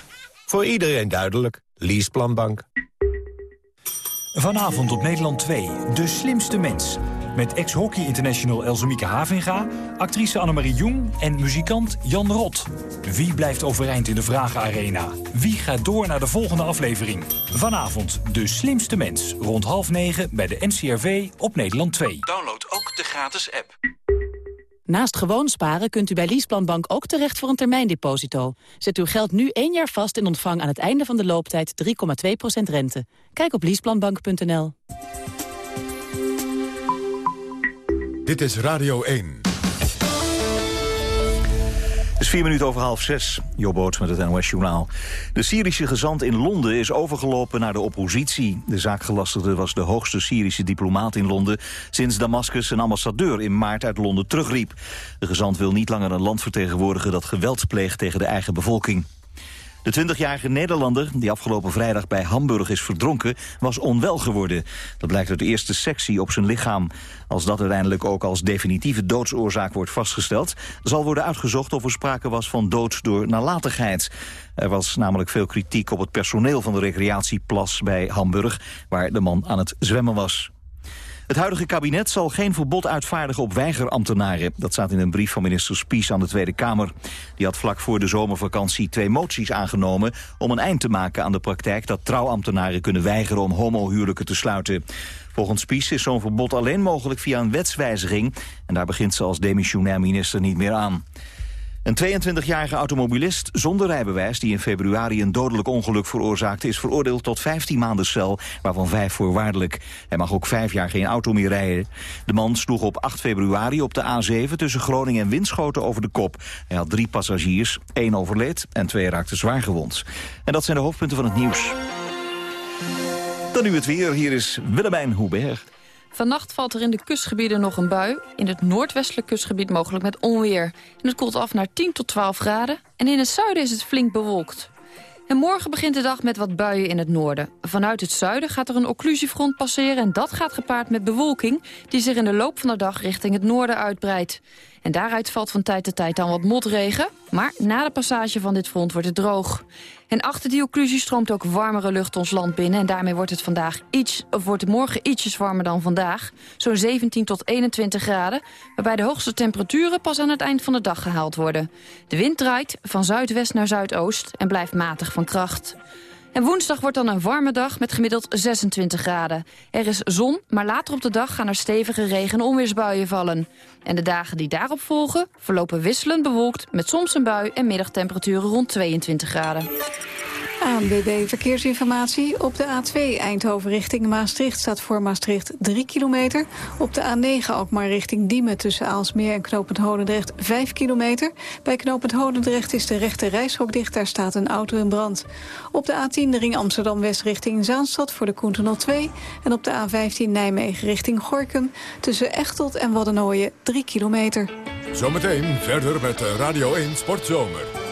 Voor iedereen duidelijk. Leaseplanbank. Vanavond op Nederland 2, De Slimste Mens. Met ex-hockey international Elzemieke Havinga, actrice Annemarie Jong en muzikant Jan Rot. Wie blijft overeind in de Vragenarena? Wie gaat door naar de volgende aflevering? Vanavond De Slimste Mens, rond half negen bij de NCRV op Nederland 2. Download ook de gratis app. Naast gewoon sparen kunt u bij Leaseplanbank ook terecht voor een termijndeposito. Zet uw geld nu één jaar vast en ontvang aan het einde van de looptijd 3,2% rente. Kijk op leaseplanbank.nl. Dit is Radio 1. Het is vier minuten over half zes. Jobboot met het NOS-journaal. De Syrische gezant in Londen is overgelopen naar de oppositie. De zaakgelastigde was de hoogste Syrische diplomaat in Londen... sinds Damascus een ambassadeur in maart uit Londen terugriep. De gezant wil niet langer een land vertegenwoordigen... dat geweld pleegt tegen de eigen bevolking. De 20-jarige Nederlander, die afgelopen vrijdag bij Hamburg is verdronken, was onwel geworden. Dat blijkt uit de eerste sectie op zijn lichaam. Als dat uiteindelijk ook als definitieve doodsoorzaak wordt vastgesteld, zal worden uitgezocht of er sprake was van dood door nalatigheid. Er was namelijk veel kritiek op het personeel van de recreatieplas bij Hamburg, waar de man aan het zwemmen was. Het huidige kabinet zal geen verbod uitvaardigen op weigerambtenaren. Dat staat in een brief van minister Spies aan de Tweede Kamer. Die had vlak voor de zomervakantie twee moties aangenomen... om een eind te maken aan de praktijk dat trouwambtenaren kunnen weigeren... om homohuwelijken te sluiten. Volgens Spies is zo'n verbod alleen mogelijk via een wetswijziging... en daar begint ze als demissionair minister niet meer aan. Een 22-jarige automobilist zonder rijbewijs... die in februari een dodelijk ongeluk veroorzaakte... is veroordeeld tot 15 maanden cel, waarvan 5 voorwaardelijk. Hij mag ook 5 jaar geen auto meer rijden. De man sloeg op 8 februari op de A7 tussen Groningen en Winschoten over de kop. Hij had drie passagiers, één overleed en twee raakten zwaar gewond. En dat zijn de hoofdpunten van het nieuws. Dan nu het weer. Hier is Willemijn Hubert. Vannacht valt er in de kustgebieden nog een bui. In het noordwestelijk kustgebied mogelijk met onweer. Het koelt af naar 10 tot 12 graden. En in het zuiden is het flink bewolkt. En morgen begint de dag met wat buien in het noorden. Vanuit het zuiden gaat er een occlusiefront passeren... en dat gaat gepaard met bewolking... die zich in de loop van de dag richting het noorden uitbreidt. En daaruit valt van tijd tot tijd dan wat motregen. Maar na de passage van dit front wordt het droog. En achter die occlusie stroomt ook warmere lucht ons land binnen. En daarmee wordt het, vandaag iets, of wordt het morgen ietsjes warmer dan vandaag. Zo'n 17 tot 21 graden. Waarbij de hoogste temperaturen pas aan het eind van de dag gehaald worden. De wind draait van zuidwest naar zuidoost en blijft matig van kracht. En woensdag wordt dan een warme dag met gemiddeld 26 graden. Er is zon, maar later op de dag gaan er stevige regen- en onweersbuien vallen. En de dagen die daarop volgen verlopen wisselend bewolkt... met soms een bui en middagtemperaturen rond 22 graden. ANWB Verkeersinformatie. Op de A2 Eindhoven richting Maastricht staat voor Maastricht 3 kilometer. Op de A9 ook maar richting Diemen tussen Aalsmeer en Knopend Hodendrecht 5 kilometer. Bij Knopend Hodendrecht is de rechte reishok dicht, daar staat een auto in brand. Op de A10 de ring Amsterdam-West richting Zaanstad voor de Koentenol 2. En op de A15 Nijmegen richting Gorkum tussen Echtelt en Waddenooien 3 kilometer. Zometeen verder met Radio 1 Sportzomer.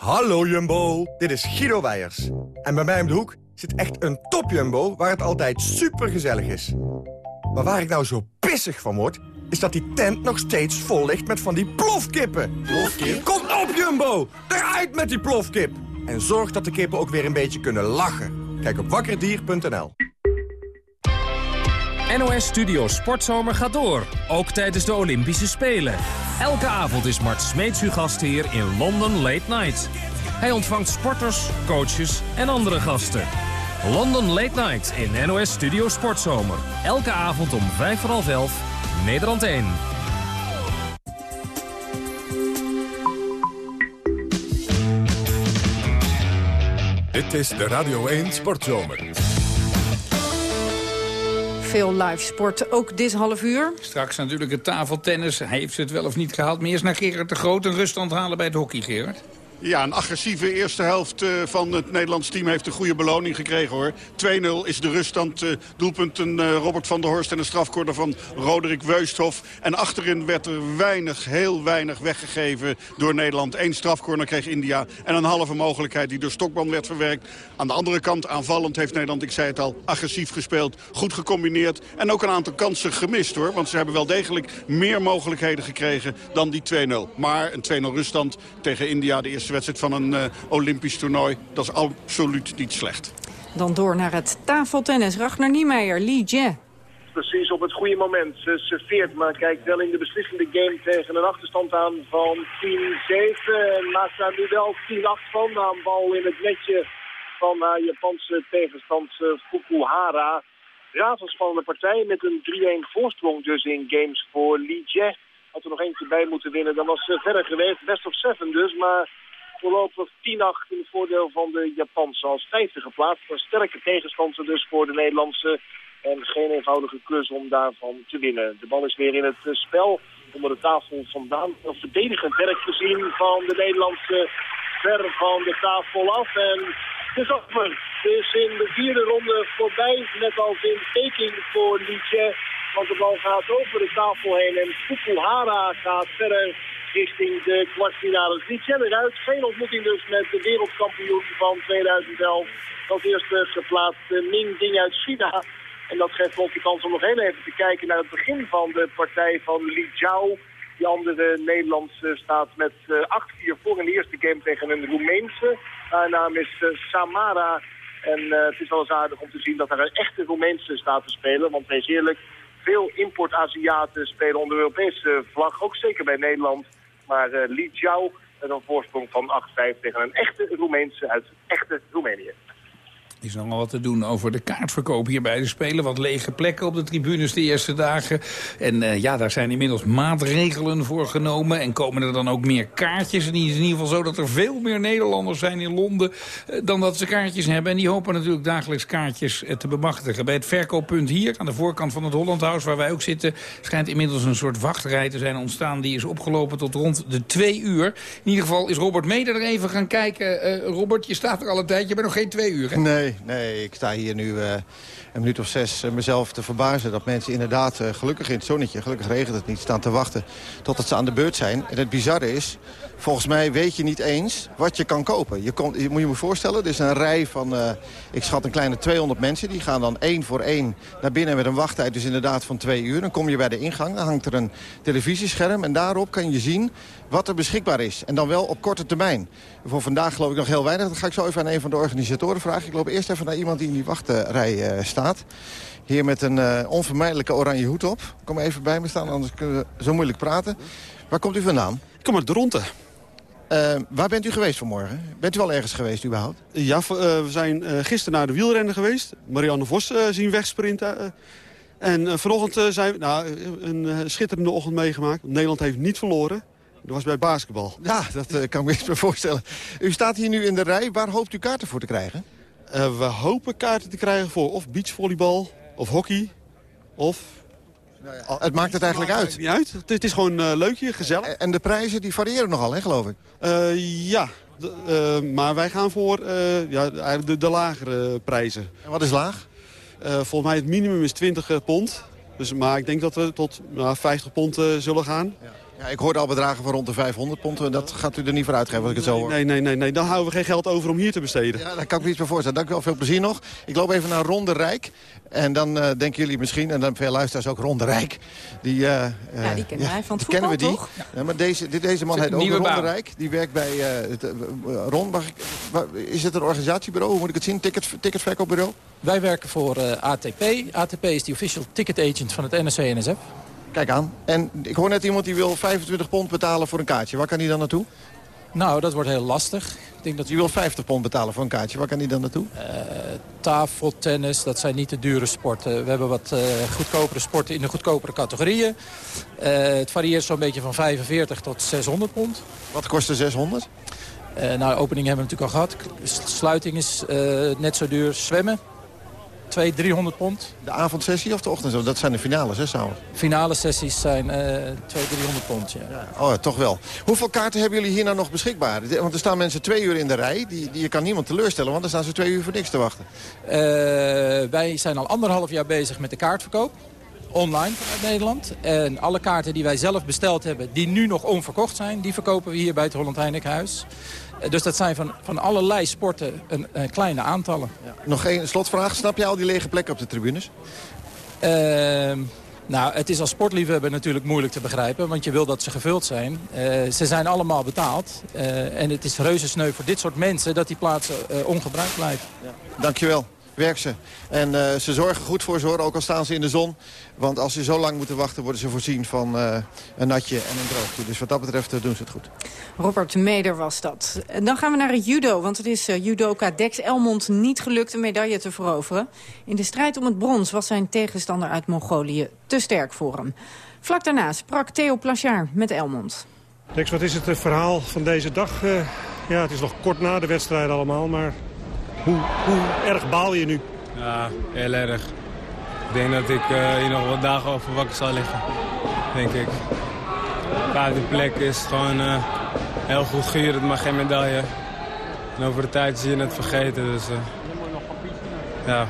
Hallo Jumbo, dit is Guido Weijers. En bij mij om de hoek zit echt een top Jumbo waar het altijd super gezellig is. Maar waar ik nou zo pissig van word, is dat die tent nog steeds vol ligt met van die plofkippen. Plofkip? Kom op Jumbo, eruit met die plofkip. En zorg dat de kippen ook weer een beetje kunnen lachen. Kijk op wakkerdier.nl. NOS Studio Sportzomer gaat door, ook tijdens de Olympische Spelen. Elke avond is Mart Smeets uw gastheer in London Late Night. Hij ontvangt sporters, coaches en andere gasten. London Late Night in NOS Studio Sportzomer. Elke avond om vijf voor half elf, Nederland 1. Dit is de Radio 1 Sportzomer. Veel live sport, ook dit half uur. Straks natuurlijk het tafeltennis. Hij heeft het wel of niet gehaald. Maar eerst naar Gerard de Groot een ruststand halen bij het hockey, Gerard. Ja, een agressieve eerste helft uh, van het Nederlands team heeft een goede beloning gekregen hoor. 2-0 is de ruststand. Uh, doelpunten uh, Robert van der Horst en een strafkorder van Roderick Weusthof. En achterin werd er weinig, heel weinig weggegeven door Nederland. Eén strafcorner kreeg India en een halve mogelijkheid die door Stokman werd verwerkt. Aan de andere kant aanvallend heeft Nederland, ik zei het al, agressief gespeeld. Goed gecombineerd en ook een aantal kansen gemist hoor. Want ze hebben wel degelijk meer mogelijkheden gekregen dan die 2-0. Maar een 2-0 ruststand tegen India, de eerste wedstrijd van een uh, Olympisch toernooi. Dat is absoluut niet slecht. Dan door naar het tafeltennis. Ragnar Niemeyer, Li Jie. Precies op het goede moment. Ze serveert, maar kijkt wel in de beslissende game tegen een achterstand aan van 10-7. En maakt daar nu wel 10-8 van. Na een bal in het netje van haar Japanse tegenstand Fukuhara. Razendspannende partij met een 3-1 voorsprong dus in games voor Li Jie. Had er nog eentje bij moeten winnen, dan was ze verder geweest. Best of seven dus, maar voorlopig 10-8 in het voordeel van de Japanse als vijfde geplaatst. Een sterke tegenstander dus voor de Nederlandse. En geen eenvoudige klus om daarvan te winnen. De bal is weer in het spel onder de tafel vandaan. Een verdedigend werk te zien van de Nederlandse ver van de tafel af. En het is is in de vierde ronde voorbij, net als in Peking voor Lietje. Want de bal gaat over de tafel heen en Fukuhara gaat verder richting de kwartfinale. Lietje eruit. Geen ontmoeting dus met de wereldkampioen van 2011. Als eerste geplaatst Ning Ding uit China. En dat geeft ons de kans om nog heel even te kijken naar het begin van de partij van Li Jiao. Die andere Nederlandse staat met 8-4 eh, voor in de eerste game tegen een Roemeense. Haar naam is eh, Samara. En het is wel eens aardig om te zien dat er een echte Roemeense staat te spelen. Want wees eerlijk, veel import-Aziaten spelen onder Europese vlag. Ook zeker bij Nederland. Maar uh, Li Jiao met een voorsprong van 8-5 tegen een echte Roemeense uit echte Roemenië is nog wel wat te doen over de kaartverkoop hier bij de Spelen. Wat lege plekken op de tribunes de eerste dagen. En uh, ja, daar zijn inmiddels maatregelen voor genomen. En komen er dan ook meer kaartjes. En het is in ieder geval zo dat er veel meer Nederlanders zijn in Londen... Uh, dan dat ze kaartjes hebben. En die hopen natuurlijk dagelijks kaartjes uh, te bemachtigen. Bij het verkooppunt hier, aan de voorkant van het Hollandhuis... waar wij ook zitten, schijnt inmiddels een soort wachtrij te zijn ontstaan. Die is opgelopen tot rond de twee uur. In ieder geval is Robert Meder er even gaan kijken. Robert, je staat er al een tijdje. Je bent nog geen twee uur, hè? Nee nee, Ik sta hier nu uh, een minuut of zes uh, mezelf te verbazen... dat mensen inderdaad uh, gelukkig in het zonnetje, gelukkig regent het niet... staan te wachten totdat ze aan de beurt zijn. En het bizarre is, volgens mij weet je niet eens wat je kan kopen. Je, kon, moet je me voorstellen, er is een rij van, ik schat een kleine 200 mensen. Die gaan dan één voor één naar binnen met een wachttijd dus inderdaad van twee uur. Dan kom je bij de ingang, dan hangt er een televisiescherm... en daarop kan je zien wat er beschikbaar is. En dan wel op korte termijn. Voor vandaag geloof ik nog heel weinig. Dat ga ik zo even aan een van de organisatoren vragen. Ik loop eerst even naar iemand die in die wachtrij uh, staat. Hier met een uh, onvermijdelijke oranje hoed op. Kom even bij me staan, anders kunnen we zo moeilijk praten. Waar komt u vandaan? Ik kom uit Dronten. Uh, waar bent u geweest vanmorgen? Bent u al ergens geweest überhaupt? Ja, we zijn gisteren naar de wielrennen geweest. Marianne Vos zien wegsprinten. en vanochtend zijn we nou, een schitterende ochtend meegemaakt. Nederland heeft niet verloren. Dat was bij basketbal. Ja, dat uh, kan ik me eens voorstellen. U staat hier nu in de rij. Waar hoopt u kaarten voor te krijgen? Uh, we hopen kaarten te krijgen voor of beachvolleybal of hockey of... Nou ja, het maakt het eigenlijk uit. niet uit. Het, is gewoon uh, leuk hier, gezellig. En de prijzen die variëren nogal, hè, geloof ik? ja, maar wij gaan voor ja, de, de, lagere prijzen. En wat is laag? volgens mij het minimum is 20 pond. Dus, maar ik denk dat we tot nou, 50 pond zullen gaan. Ja. Ja, ik hoorde al bedragen van rond de 500 pond. Dat gaat u er niet voor uitgeven als ik het zo hoor. Nee, nee, nee, nee. Dan houden we geen geld over om hier te besteden. Ja, daar kan ik me iets voor voorstellen. Dank u wel. Veel plezier nog. Ik loop even naar Ronde Rijk. En dan uh, denken jullie misschien, en dan veel luisteraars ook Ronde Rijk. Die, uh, ja, die kennen wij van het voetbal, kennen we die. Toch? Ja, maar deze, deze man heet ook Ronde Rijk. Die werkt bij uh, het, Ron. Mag ik, is het een organisatiebureau? Hoe moet ik het zien? Ticket, ticketverkoopbureau? Wij werken voor ATP. ATP is de official ticket agent van het NRC-NSF. Kijk aan. En ik hoor net iemand die wil 25 pond betalen voor een kaartje. Waar kan hij dan naartoe? Nou, dat wordt heel lastig. Ik denk dat je wil 50 pond betalen voor een kaartje. Waar kan hij dan naartoe? Uh, tafeltennis, dat zijn niet de dure sporten. We hebben wat uh, goedkopere sporten in de goedkopere categorieën. Uh, het varieert zo'n beetje van 45 tot 600 pond. Wat kost de 600? nou, opening hebben we natuurlijk al gehad. Sluiting is net zo duur. Zwemmen 200, 300 pond. De avondsessie of de ochtend? Dat zijn de finales, hè, samen? Finale sessies zijn uh, 200, 300 pond, ja. ja. Oh, toch wel. Hoeveel kaarten hebben jullie hier nou nog beschikbaar? Want er staan mensen twee uur in de rij. Die, die, je kan niemand teleurstellen, want dan staan ze twee uur voor niks te wachten. Uh, wij zijn al anderhalf jaar bezig met de kaartverkoop online vanuit Nederland. En alle kaarten die wij zelf besteld hebben, die nu nog onverkocht zijn... die verkopen we hier bij het Holland Heinekenhuis. Eh, dus dat zijn van, van allerlei sporten een, een kleine aantallen. Ja. Nog één slotvraag. Snap je al die lege plekken op de tribunes? Uh, nou, het is als sportliefhebber natuurlijk moeilijk te begrijpen, want je wil dat ze gevuld zijn. Uh, ze zijn allemaal betaald uh, en het is reuze sneu voor dit soort mensen dat die plaatsen ongebruikt blijven. Ja. Dankjewel werk ze. En uh, ze zorgen goed voor ze hoor, ook al staan ze in de zon. Want als ze zo lang moeten wachten, worden ze voorzien van uh, een natje en een droogje. Dus wat dat betreft uh, doen ze het goed. Robert Meder was dat. Dan gaan we naar het judo, want het is judoka Dex Elmond niet gelukt een medaille te veroveren. In de strijd om het brons was zijn tegenstander uit Mongolië te sterk voor hem. Vlak daarna sprak Theo Plachard met Elmond. Dex, wat is het verhaal van deze dag Ja, het is nog kort na de wedstrijd allemaal, maar hoe, hoe erg baal je nu? Ja, heel erg. Ik denk dat ik uh, hier nog wat dagen over wakker zal liggen. Denk ik. Vijfde plek is gewoon uh, heel goed gehuurd, maar geen medaille. En over de tijd zie je het vergeten. Dus, uh, ja.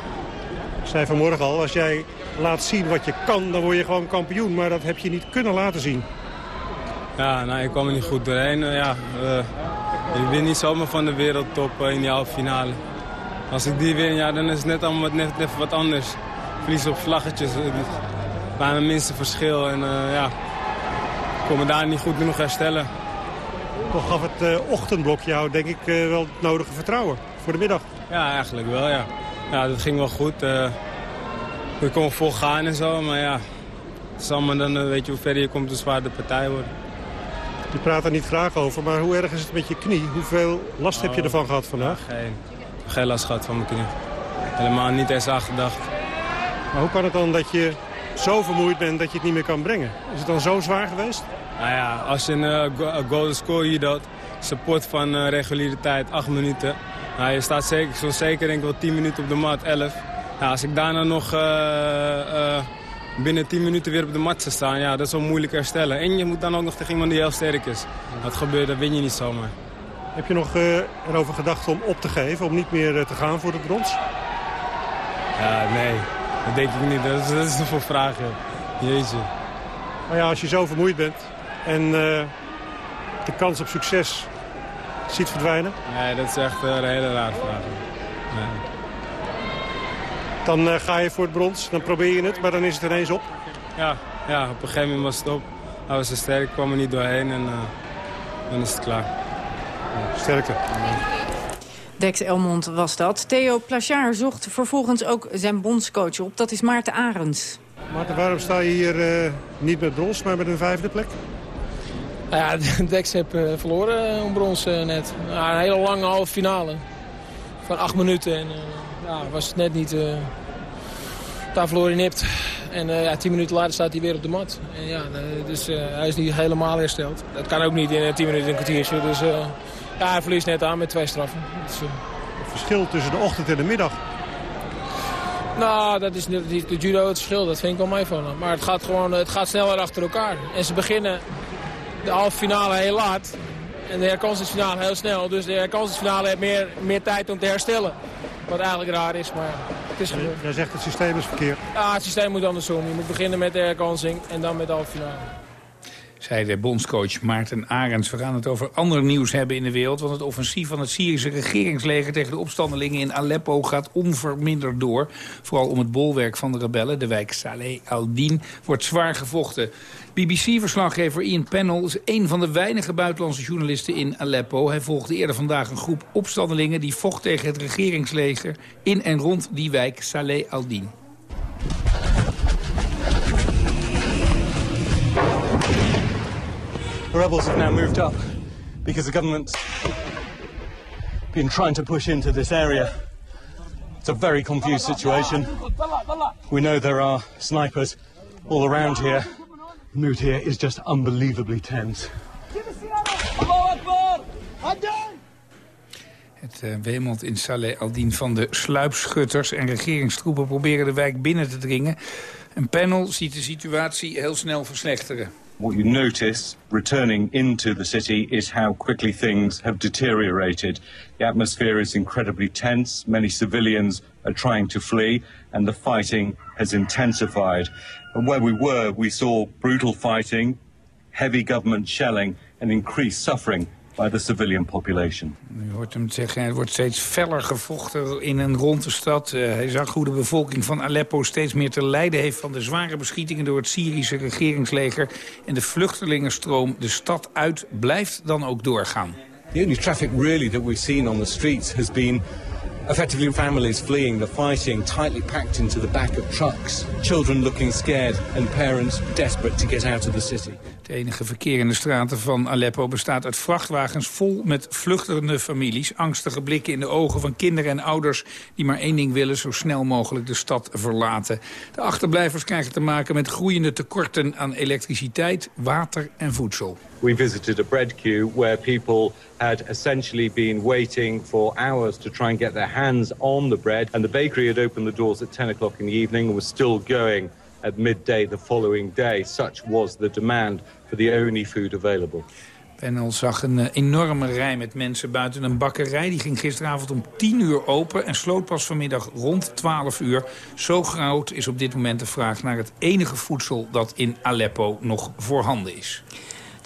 Ik zei vanmorgen al, als jij laat zien wat je kan, dan word je gewoon kampioen. Maar dat heb je niet kunnen laten zien. Ja, nou, ik kwam er niet goed doorheen. ja, je wint niet zomaar van de wereldtop in die halve finale. Als ik die win, ja, dan is het net allemaal net even wat anders. Verlies op vlaggetjes, bijna het minste verschil. En uh, ja, ik kon me daar niet goed genoeg herstellen. Toch gaf het uh, ochtendblok jou, denk ik, uh, wel het nodige vertrouwen voor de middag. Ja, eigenlijk wel, ja. Ja, dat ging wel goed. we konden vol gaan en zo, maar ja... Samen dan weet je hoe ver je komt, hoe zwaar de partij wordt. Je praat er niet graag over, maar hoe erg is het met je knie? Hoeveel last heb je ervan gehad vandaag? Ja, geen, geen last gehad van mijn knie. Helemaal niet eens aan gedacht. Maar hoe kan het dan dat je zo vermoeid bent dat je het niet meer kan brengen? Is het dan zo zwaar geweest? Nou ja, als je een uh, golden score hier doet, support van uh, reguliere tijd, 8 minuten. Nou, je staat zeker, zo zeker denk ik wel 10 minuten op de mat, 11. Nou, als ik daarna nog uh, binnen 10 minuten weer op de mat zou staan, ja, dat is wel moeilijk herstellen. En je moet dan ook nog tegen iemand die heel sterk is. Dat gebeurt, dat win je niet zomaar. Heb je nog erover gedacht om op te geven, om niet meer te gaan voor de brons? Ja, nee. Dat denk ik niet. Dat is, dat is voor vraag, Jezus. Maar ja, als je zo vermoeid bent en uh, de kans op succes ziet verdwijnen? Nee, dat is echt een hele rare vraag. Nee. Dan uh, ga je voor het brons, dan probeer je het, maar dan is het ineens op? Ja, ja op een gegeven moment was het op. Hij was zo sterk, kwam er niet doorheen en uh, dan is het klaar. Sterkte. Dex Elmond was dat. Theo Plachard zocht vervolgens ook zijn bondscoach op. Dat is Maarten Arends. Maarten, waarom sta je hier uh, niet met brons, maar met een vijfde plek? Nou ja, Dex heb uh, verloren om brons uh, net. Een hele lange halve finale. Van acht minuten. En ja, was het net niet... daar verloor hij nipt. En ja, tien minuten later staat hij weer op de mat. En, ja, dus hij is niet helemaal hersteld. Dat kan ook niet in tien minuten een kwartiertje. Dus ja, hij verliest net aan met twee straffen. Dus, uh... Het verschil tussen de ochtend en de middag? Nou, dat is niet de judo het verschil. Dat vind ik wel meevallen. Maar het gaat gewoon het gaat sneller achter elkaar. En ze beginnen de halve finale heel laat. En de herkansensfinale heel snel. Dus de herkansensfinale heeft meer, meer tijd om te herstellen. Wat eigenlijk raar is, maar het is gebeurd. Jij zegt het systeem is verkeerd. Ja, het systeem moet andersom. Je moet beginnen met de herkansing en dan met de halve finale zei de bondscoach Maarten Arends. We gaan het over ander nieuws hebben in de wereld... want het offensief van het Syrische regeringsleger... tegen de opstandelingen in Aleppo gaat onverminderd door. Vooral om het bolwerk van de rebellen, de wijk Saleh al-Din... wordt zwaar gevochten. BBC-verslaggever Ian Pennell is een van de weinige buitenlandse journalisten in Aleppo. Hij volgde eerder vandaag een groep opstandelingen... die vocht tegen het regeringsleger in en rond die wijk Saleh al-Din. The rebels have now moved up because the government's been trying to push into this area. It's a very confused situation. We know there are snipers all around here. The mood here is just unbelievably tense. Het uh, wemelt in Saleh al-Din van de sluipschutters en regeringstroepen proberen de wijk binnen te dringen. Een panel ziet de situatie heel snel verslechteren. What you notice returning into the city is how quickly things have deteriorated. The atmosphere is incredibly tense. Many civilians are trying to flee, and the fighting has intensified. And where we were, we saw brutal fighting, heavy government shelling, and increased suffering by the civilian population. U hoort hem zeggen, er wordt steeds feller gevochten in en rond de stad. Uh, hij zag hoe de bevolking van Aleppo steeds meer te lijden heeft... van de zware beschietingen door het Syrische regeringsleger. En de vluchtelingenstroom de stad uit blijft dan ook doorgaan. The only traffic really that we've seen on the streets has been effectively families fleeing the fighting, tightly packed into the back of trucks. Children looking scared and parents desperate to get out of the city. Enige verkeer in de straten van Aleppo bestaat uit vrachtwagens vol met vluchtende families. Angstige blikken in de ogen van kinderen en ouders die maar één ding willen, zo snel mogelijk de stad verlaten. De achterblijvers krijgen te maken met groeiende tekorten aan elektriciteit, water en voedsel. We visited a bread queue where people had essentially been waiting for hours to try and get their hands on the bread. And the bakery had opened the doors at 10 o'clock in the evening and was still going at midday the following day. Such was the demand for the only food available. Panel zag een uh, enorme rij met mensen buiten een bakkerij. Die ging gisteravond om 10 uur open en sloot pas vanmiddag rond 12 uur. Zo groot is op dit moment de vraag naar het enige voedsel dat in Aleppo nog voorhanden is.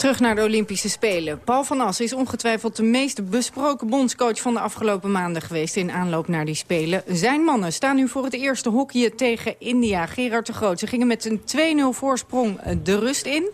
Terug naar de Olympische Spelen. Paul van As is ongetwijfeld de meest besproken bondscoach van de afgelopen maanden geweest in aanloop naar die Spelen. Zijn mannen staan nu voor het eerste hockeyen tegen India. Gerard de Groot, ze gingen met een 2-0 voorsprong de rust in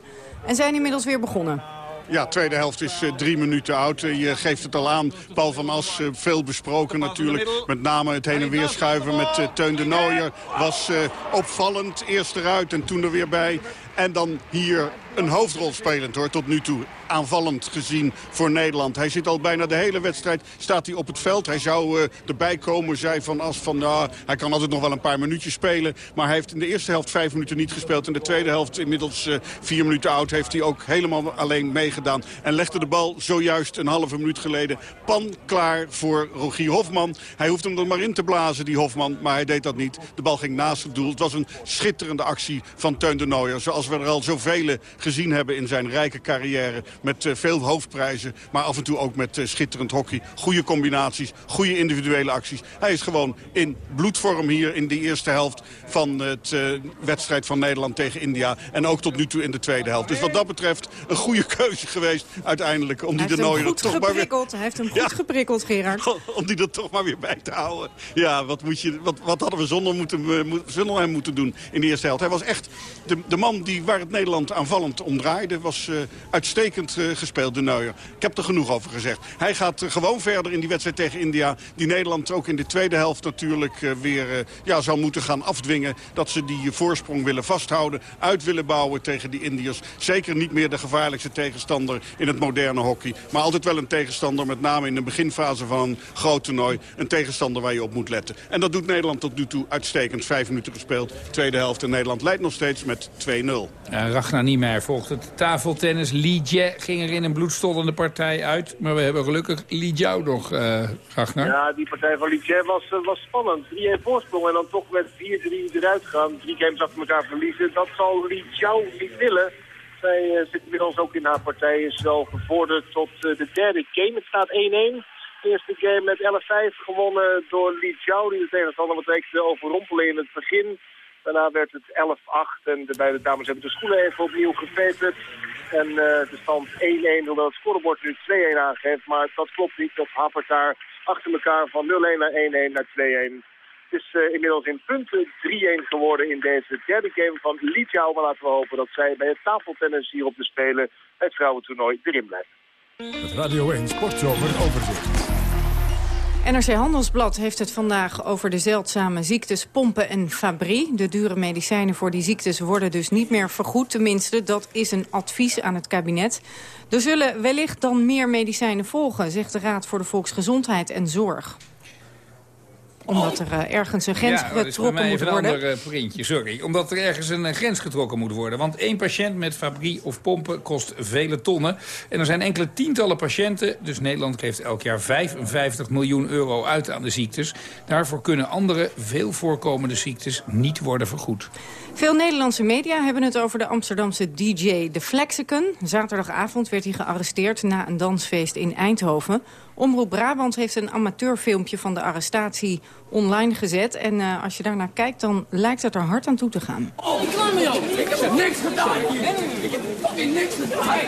en zijn inmiddels weer begonnen. Ja, tweede helft is uh, drie minuten oud. Uh, je geeft het al aan. Paul van As, veel besproken natuurlijk. Met name het heen en weer schuiven met Teun de Nooier. Was opvallend. Eerst eruit en toen er weer bij. En dan hier een hoofdrol spelend hoor, tot nu toe. Aanvallend gezien voor Nederland. Hij zit al bijna de hele wedstrijd, staat hij op het veld. Hij zou uh, erbij komen, zei Van As van... nou, hij kan altijd nog wel een paar minuutjes spelen. Maar hij heeft in de eerste helft vijf minuten niet gespeeld. In de tweede helft, inmiddels uh, vier minuten oud, heeft hij ook helemaal alleen meegedaan. En legde de bal zojuist een halve minuut geleden pan klaar voor Rogier Hofman. Hij hoeft hem er maar in te blazen, die Hofman, maar hij deed dat niet. De bal ging naast het doel. Het was een schitterende actie van Teun de Nooier. Zoals we er al zoveel gezien hebben in zijn rijke carrière. Met uh, veel hoofdprijzen, maar af en toe ook met uh, schitterend hockey. Goede combinaties, goede individuele acties. Hij is gewoon in bloedvorm hier in de eerste helft van het uh, wedstrijd van Nederland tegen India. En ook tot nu toe in de tweede helft. Dus wat dat betreft een goede keuze geweest uiteindelijk. Om die de Nooier toch maar weer... Hij heeft hem goed ja. geprikkeld, Gerard. Om die er toch maar weer bij te houden. Ja, wat, moet je, wat, wat hadden we zonder, moeten, zonder hem moeten doen in de eerste helft. Hij was echt de, de man die, waar het Nederland aanvallend omdraaide. Was uh, uitstekend uh, gespeeld, de Neuer. Ik heb er genoeg over gezegd. Hij gaat uh, gewoon verder in die wedstrijd tegen India. Die Nederland ook in de tweede helft natuurlijk weer ja, zou moeten gaan afdwingen. Dat ze die voorsprong willen vasthouden. Uit willen bouwen tegen die Indiërs. Zeker niet meer de gevaarlijkste tegenstander in het moderne hockey. Maar altijd wel een tegenstander, met name in de beginfase van een groot toernooi. Een tegenstander waar je op moet letten. En dat doet Nederland tot nu toe uitstekend. Vijf minuten gespeeld, tweede helft. En Nederland leidt nog steeds met 2-0. Uh, Ragnar Niemeyer volgt het tafeltennis. Li Jie ging er in een bloedstollende partij uit. Maar we hebben gelukkig Li Jiao nog, uh, Ragnar. Ja, die partij van Li Jie was, uh, was spannend. 3-1 voorsprong en dan toch met 4-3 eruit gaan. Drie games achter elkaar verliezen. Dat zal Li Jiao niet willen. Zij uh, zit inmiddels ook in haar partij. Is wel gevorderd tot uh, de derde game. Het staat 1-1. De eerste game met 11-5 gewonnen door Li Jiao. Die de tegenstander wat week overrompelen in het begin. Daarna werd het 11-8 en de beide dames hebben de schoenen even opnieuw geveterd. En uh, de stand 1-1, hoewel het scorebord nu 2-1 aangeeft. Maar dat klopt niet, dat hapert daar achter elkaar van 0-1 naar 1-1 naar 2-1. Het is uh, inmiddels in punten 3-1 geworden in deze derde game van Litouw. Maar laten we hopen dat zij bij het tafeltennis hier op de Spelen het vrouwentoernooi erin blijft. Het Radio 1 Sportzomer overzicht. NRC Handelsblad heeft het vandaag over de zeldzame ziektes pompen en fabrie. De dure medicijnen voor die ziektes worden dus niet meer vergoed. Tenminste, dat is een advies aan het kabinet. Er zullen wellicht dan meer medicijnen volgen, zegt de Raad voor de Volksgezondheid en Zorg omdat er uh, ergens een grens ja, getrokken moet even worden. een ander uh, printje, sorry. Omdat er ergens een uh, grens getrokken moet worden. Want één patiënt met fabrie of pompen kost vele tonnen. En er zijn enkele tientallen patiënten. Dus Nederland geeft elk jaar 55 miljoen euro uit aan de ziektes. Daarvoor kunnen andere, veel voorkomende ziektes niet worden vergoed. Veel Nederlandse media hebben het over de Amsterdamse DJ De Flexicon. Zaterdagavond werd hij gearresteerd na een dansfeest in Eindhoven. Omroep Brabant heeft een amateurfilmpje van de arrestatie online gezet. En uh, als je daarnaar kijkt, dan lijkt het er hard aan toe te gaan. Oh, ik klaar met jou! Ik heb niks gedaan! Ik heb fucking niks gedaan!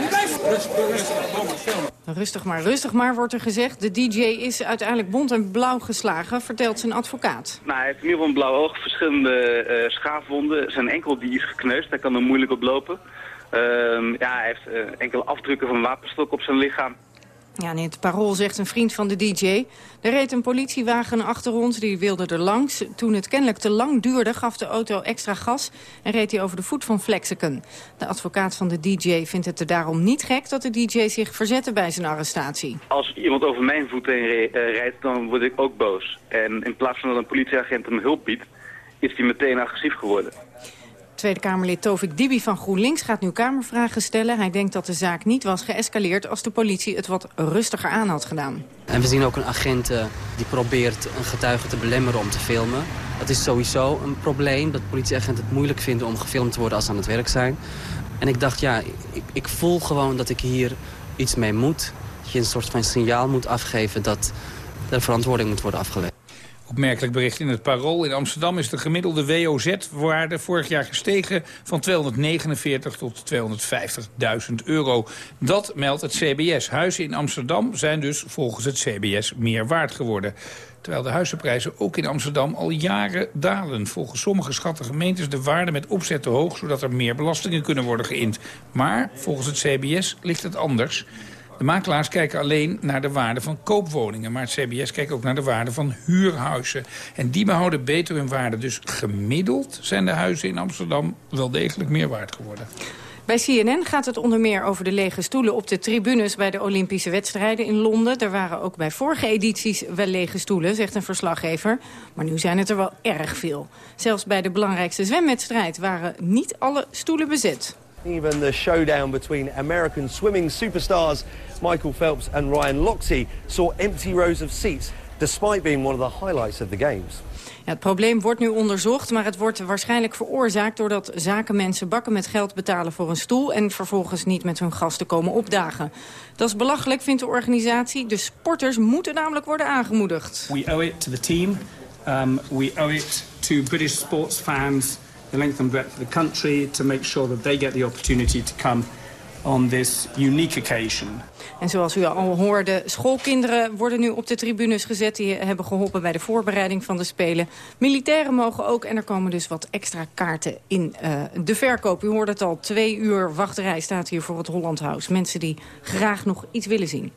Rustig maar, rustig maar, wordt er gezegd. De DJ is uiteindelijk bont en blauw geslagen, vertelt zijn advocaat. Nou, hij heeft in ieder geval een blauw oog, verschillende uh, schaafwonden. Zijn enkel die is gekneusd, hij kan er moeilijk op lopen. Uh, ja, hij heeft uh, enkele afdrukken van een wapenstok op zijn lichaam. Ja, in het parool zegt een vriend van de DJ... er reed een politiewagen achter ons, die wilde er langs. Toen het kennelijk te lang duurde, gaf de auto extra gas... en reed hij over de voet van Flexicon. De advocaat van de DJ vindt het er daarom niet gek... dat de DJ zich verzette bij zijn arrestatie. Als iemand over mijn voet heen rijdt, dan word ik ook boos. En in plaats van dat een politieagent hem hulp biedt... is hij meteen agressief geworden. Tweede Kamerlid Tovik Dibi van GroenLinks gaat nu Kamervragen stellen. Hij denkt dat de zaak niet was geëscaleerd als de politie het wat rustiger aan had gedaan. En we zien ook een agent uh, die probeert een getuige te belemmeren om te filmen. Dat is sowieso een probleem, dat politieagenten het moeilijk vinden om gefilmd te worden als ze aan het werk zijn. En ik dacht, ja, ik, ik voel gewoon dat ik hier iets mee moet. Dat je een soort van signaal moet afgeven dat er verantwoording moet worden afgelegd. Opmerkelijk bericht in het Parool. In Amsterdam is de gemiddelde WOZ-waarde vorig jaar gestegen van 249 tot 250.000 euro. Dat meldt het CBS. Huizen in Amsterdam zijn dus volgens het CBS meer waard geworden. Terwijl de huizenprijzen ook in Amsterdam al jaren dalen. Volgens sommige schatten gemeentes de waarde met opzet te hoog... zodat er meer belastingen kunnen worden geïnd. Maar volgens het CBS ligt het anders. De makelaars kijken alleen naar de waarde van koopwoningen. Maar het CBS kijkt ook naar de waarde van huurhuizen. En die behouden beter hun waarde. Dus gemiddeld zijn de huizen in Amsterdam wel degelijk meer waard geworden. Bij CNN gaat het onder meer over de lege stoelen op de tribunes bij de Olympische wedstrijden in Londen. Er waren ook bij vorige edities wel lege stoelen, zegt een verslaggever. Maar nu zijn het er wel erg veel. Zelfs bij de belangrijkste zwemwedstrijd waren niet alle stoelen bezet. Even the showdown between American swimming superstars Michael Phelps and Ryan Lochte saw empty rows of seats despite being one of the highlights of the games. Ja, het probleem wordt nu onderzocht, maar het wordt waarschijnlijk veroorzaakt... doordat zakenmensen bakken met geld betalen voor een stoel... en vervolgens niet met hun gasten komen opdagen. Dat is belachelijk, vindt de organisatie. De sporters moeten namelijk worden aangemoedigd. We owe it to the team. Um, we owe it to British sports fans the length and breadth of the country to make sure that they get the opportunity to come on this unique occasion. En zoals u al hoorde, schoolkinderen worden nu op de tribunes gezet. Die hebben geholpen bij de voorbereiding van de Spelen. Militairen mogen ook en er komen dus wat extra kaarten in uh, de verkoop. U hoorde het al, twee uur wachterij staat hier voor het Holland House. Mensen die graag nog iets willen zien.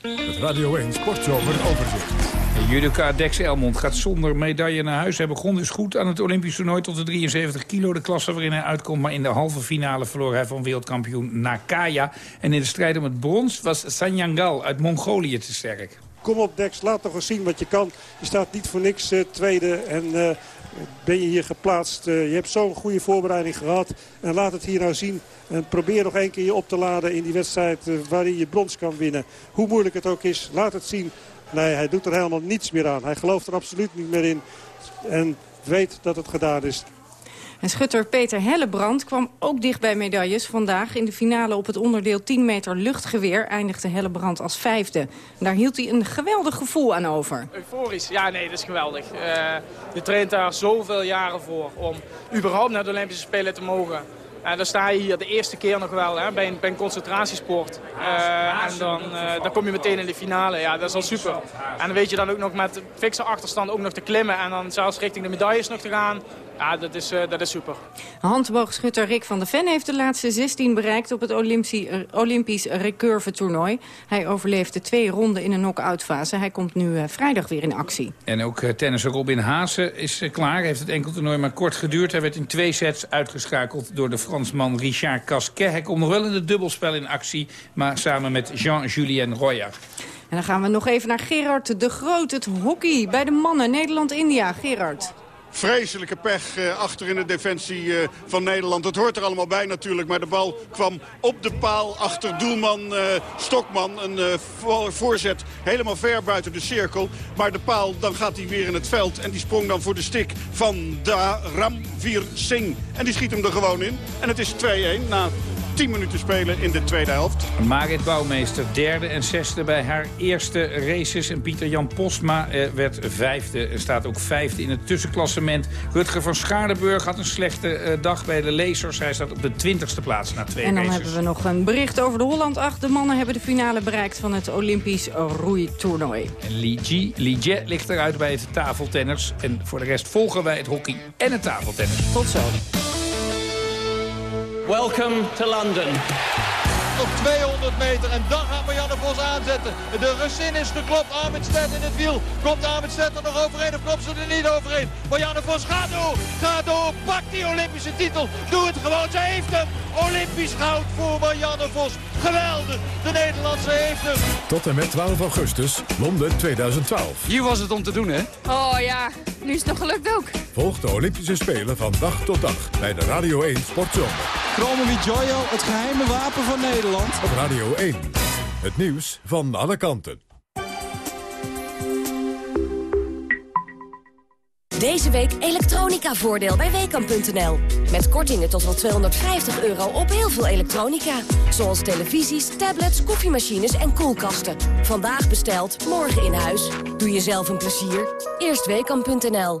Het Radio 1 Sportzomer overzicht. Judoka Dex Elmond gaat zonder medaille naar huis. Hij begon dus goed aan het Olympisch toernooi tot de 73 kilo. De klasse waarin hij uitkomt. Maar in de halve finale verloor hij van wereldkampioen Nakaya. En in de strijd om het brons was Sanyangal uit Mongolië te sterk. Kom op Dex, laat toch eens zien wat je kan. Je staat niet voor niks uh, tweede en uh, ben je hier geplaatst. Uh, je hebt zo'n goede voorbereiding gehad. En laat het hier nou zien. En probeer nog één keer je op te laden in die wedstrijd waarin je brons kan winnen. Hoe moeilijk het ook is, laat het zien. Nee, hij doet er helemaal niets meer aan. Hij gelooft er absoluut niet meer in. En weet dat het gedaan is. En schutter Peter Hellebrand kwam ook dicht bij medailles. Vandaag in de finale op het onderdeel 10 meter luchtgeweer eindigde Hellebrand als vijfde. daar hield hij een geweldig gevoel aan over. Euforisch, ja nee, dat is geweldig. Uh, je traint daar zoveel jaren voor om überhaupt naar de Olympische Spelen te mogen. En dan sta je hier de eerste keer nog wel hè, bij, een, bij een concentratiesport. Uh, en dan, uh, dan kom je meteen in de finale. Ja, dat is al super. En dan weet je dan ook nog met fikse achterstand ook nog te klimmen. En dan zelfs richting de medailles nog te gaan. Ja, dat is, uh, dat is super. Handboogschutter Rick van der Ven heeft de laatste 16 bereikt... op het Olympisch recurve toernooi. Hij overleefde twee ronden in een knock-out fase. Hij komt nu uh, vrijdag weer in actie. En ook uh, tennisser Robin Haase is klaar. Heeft het enkeltoernooi maar kort geduurd. Hij werd in twee sets uitgeschakeld door de Fransman Richard Casquet. Hij komt nog wel in het dubbelspel in actie... maar samen met Jean-Julien Royer. En dan gaan we nog even naar Gerard de Groot, het hockey bij de mannen Nederland-India. Gerard. Vreselijke pech uh, achter in de defensie uh, van Nederland. Het hoort er allemaal bij natuurlijk. Maar de bal kwam op de paal achter doelman uh, Stokman. Een voorzet helemaal ver buiten de cirkel. Maar de paal, dan gaat hij weer in het veld. En die sprong dan voor de stik van Da Ramvir Singh. En die schiet hem er gewoon in. En het is 2-1 na 10 minuten spelen in de tweede helft. Marit Bouwmeester, derde en zesde bij haar eerste races. En Pieter-Jan Postma eh, werd vijfde en staat ook vijfde in het tussenklassement. Rutger van Schaardenburg had een slechte eh, dag bij de lezers. Hij staat op de twintigste plaats na twee En dan races. hebben we nog een bericht over de Holland 8. De mannen hebben de finale bereikt van het Olympisch roeitoernooi. En Li Jie ligt eruit bij het tafeltennis. En voor de rest volgen wij het hockey en het tafeltennis. Tot zo. Welcome to London. Op 200 meter en dan gaat Marianne Vos aanzetten. De Russin is geklopt, Armitstedt in het wiel. Komt Armitstedt er nog overheen of komt ze er niet overheen? Marianne Vos gaat door, gaat door, pakt die Olympische titel. Doe het gewoon, ze heeft hem. Olympisch goud voor Marianne Vos. Geweldig. De Nederlandse heeft hem. Tot en met 12 augustus, Londen 2012. Hier was het om te doen, hè? Oh ja, nu is het nog gelukt ook. Volg de Olympische Spelen van dag tot dag bij de Radio 1 Sportzomer. Chromo Joyo, het geheime wapen van Nederland. Op Radio 1. Het nieuws van alle kanten. Deze week elektronica-voordeel bij Weekamp.nl. Met kortingen tot wel 250 euro op heel veel elektronica. Zoals televisies, tablets, koffiemachines en koelkasten. Vandaag besteld, morgen in huis. Doe jezelf een plezier. Eerst Weekamp.nl.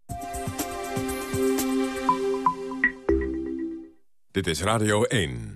Dit is Radio 1.